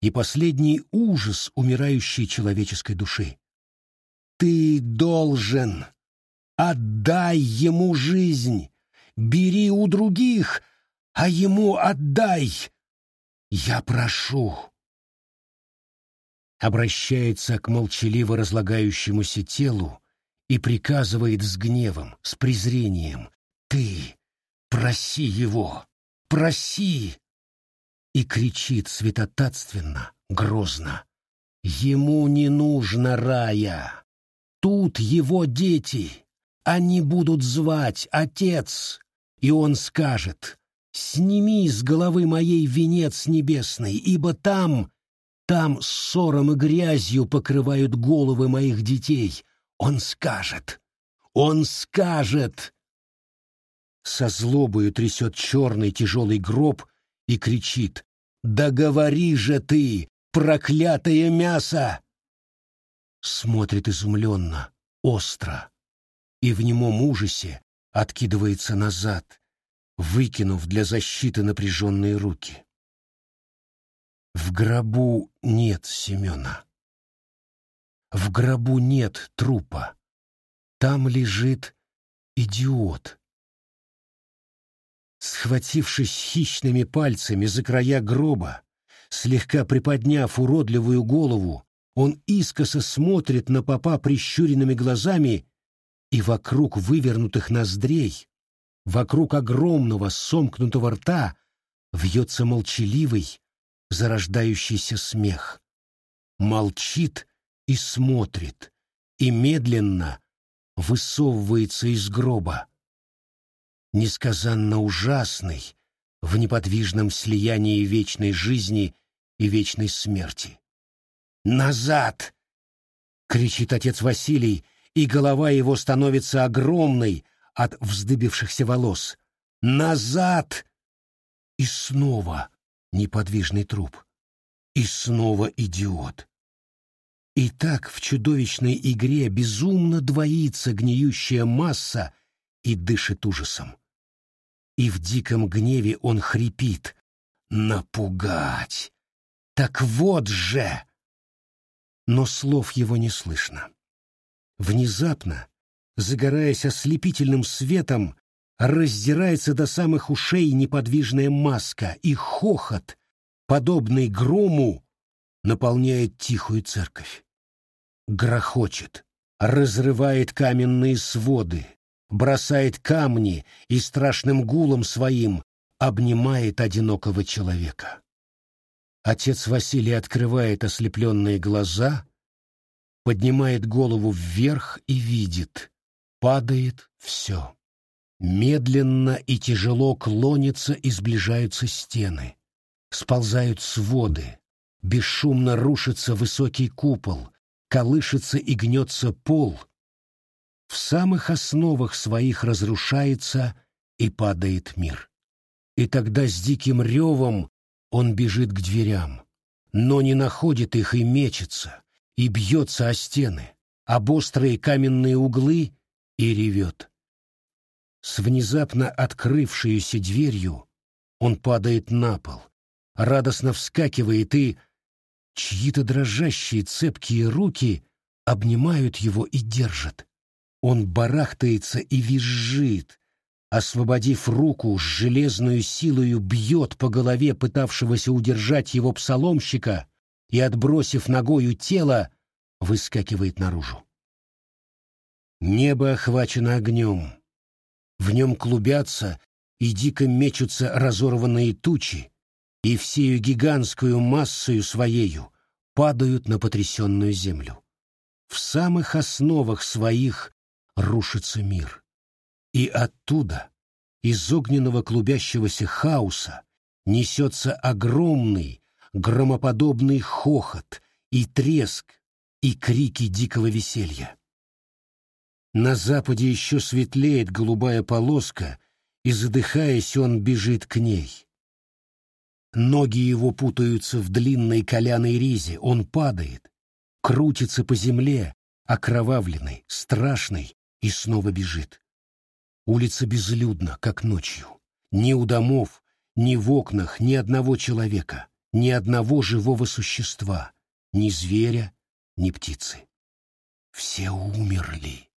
и последний ужас умирающей человеческой души. «Ты должен! Отдай ему жизнь! Бери у других, а ему отдай! Я прошу!» Обращается к молчаливо разлагающемуся телу и приказывает с гневом, с презрением. «Ты проси его! Проси!» и кричит святотатственно, грозно. Ему не нужно рая. Тут его дети. Они будут звать «Отец», и он скажет «Сними с головы моей венец небесный, ибо там, там ссором и грязью покрывают головы моих детей». Он скажет, он скажет. Со злобою трясет черный тяжелый гроб и кричит «Да говори же ты, проклятое мясо!» Смотрит изумленно, остро, и в немом ужасе откидывается назад, выкинув для защиты напряженные руки. В гробу нет Семена. В гробу нет трупа. Там лежит идиот, Схватившись хищными пальцами за края гроба, слегка приподняв уродливую голову, он искоса смотрит на попа прищуренными глазами, и вокруг вывернутых ноздрей, вокруг огромного сомкнутого рта вьется молчаливый, зарождающийся смех. Молчит и смотрит, и медленно высовывается из гроба несказанно ужасный в неподвижном слиянии вечной жизни и вечной смерти. «Назад!» — кричит отец Василий, и голова его становится огромной от вздыбившихся волос. «Назад!» И снова неподвижный труп. И снова идиот. И так в чудовищной игре безумно двоится гниющая масса и дышит ужасом и в диком гневе он хрипит. «Напугать! Так вот же!» Но слов его не слышно. Внезапно, загораясь ослепительным светом, раздирается до самых ушей неподвижная маска, и хохот, подобный грому, наполняет тихую церковь. Грохочет, разрывает каменные своды, бросает камни и страшным гулом своим обнимает одинокого человека. Отец Василий открывает ослепленные глаза, поднимает голову вверх и видит, падает все. Медленно и тяжело клонятся и сближаются стены, сползают своды, бесшумно рушится высокий купол, колышется и гнется пол, в самых основах своих разрушается и падает мир. И тогда с диким ревом он бежит к дверям, но не находит их и мечется, и бьется о стены, об острые каменные углы и ревет. С внезапно открывшейся дверью он падает на пол, радостно вскакивает и... Чьи-то дрожащие цепкие руки обнимают его и держат. Он барахтается и визжит, освободив руку, с железную силою бьет по голове пытавшегося удержать его псаломщика и, отбросив ногою тело, выскакивает наружу. Небо охвачено огнем. В нем клубятся и дико мечутся разорванные тучи, и всею гигантскую массою своею падают на потрясенную землю. В самых основах своих рушится мир. И оттуда, из огненного клубящегося хаоса, несется огромный, громоподобный хохот и треск, и крики дикого веселья. На западе еще светлеет голубая полоска, и, задыхаясь, он бежит к ней. Ноги его путаются в длинной коляной ризе, он падает, крутится по земле, окровавленный, страшный, и снова бежит. Улица безлюдна, как ночью. Ни у домов, ни в окнах ни одного человека, ни одного живого существа, ни зверя, ни птицы. Все умерли.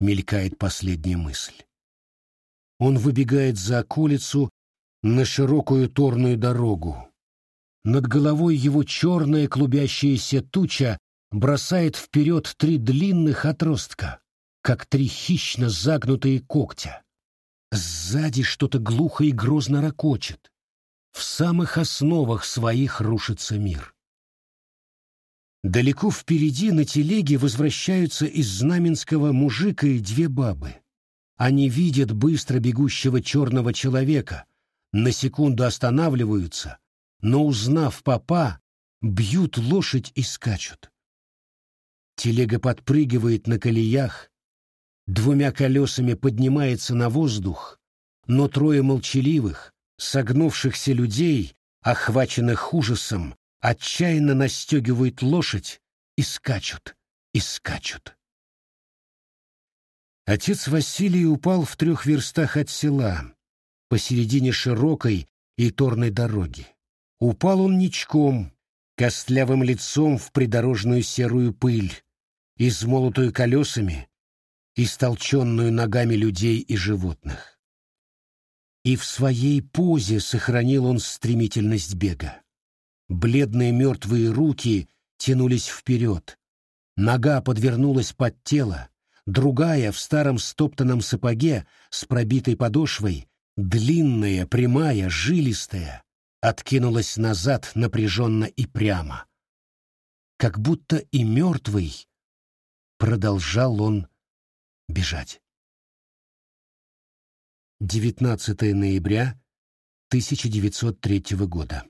Мелькает последняя мысль. Он выбегает за околицу на широкую торную дорогу. Над головой его черная клубящаяся туча бросает вперед три длинных отростка как три хищно загнутые когтя. Сзади что-то глухо и грозно ракочет. В самых основах своих рушится мир. Далеко впереди на телеге возвращаются из Знаменского мужика и две бабы. Они видят быстро бегущего черного человека, на секунду останавливаются, но, узнав папа, бьют лошадь и скачут. Телега подпрыгивает на колеях, двумя колесами поднимается на воздух, но трое молчаливых, согнувшихся людей, охваченных ужасом, отчаянно настегивают лошадь и скачут, и скачут. Отец Василий упал в трех верстах от села, посередине широкой и торной дороги. Упал он ничком, костлявым лицом в придорожную серую пыль, измолотую колесами, истолченную ногами людей и животных. И в своей позе сохранил он стремительность бега. Бледные мертвые руки тянулись вперед, нога подвернулась под тело, другая в старом стоптанном сапоге с пробитой подошвой, длинная, прямая, жилистая, откинулась назад напряженно и прямо. Как будто и мертвый продолжал он бежать. 19 ноября 1903 года.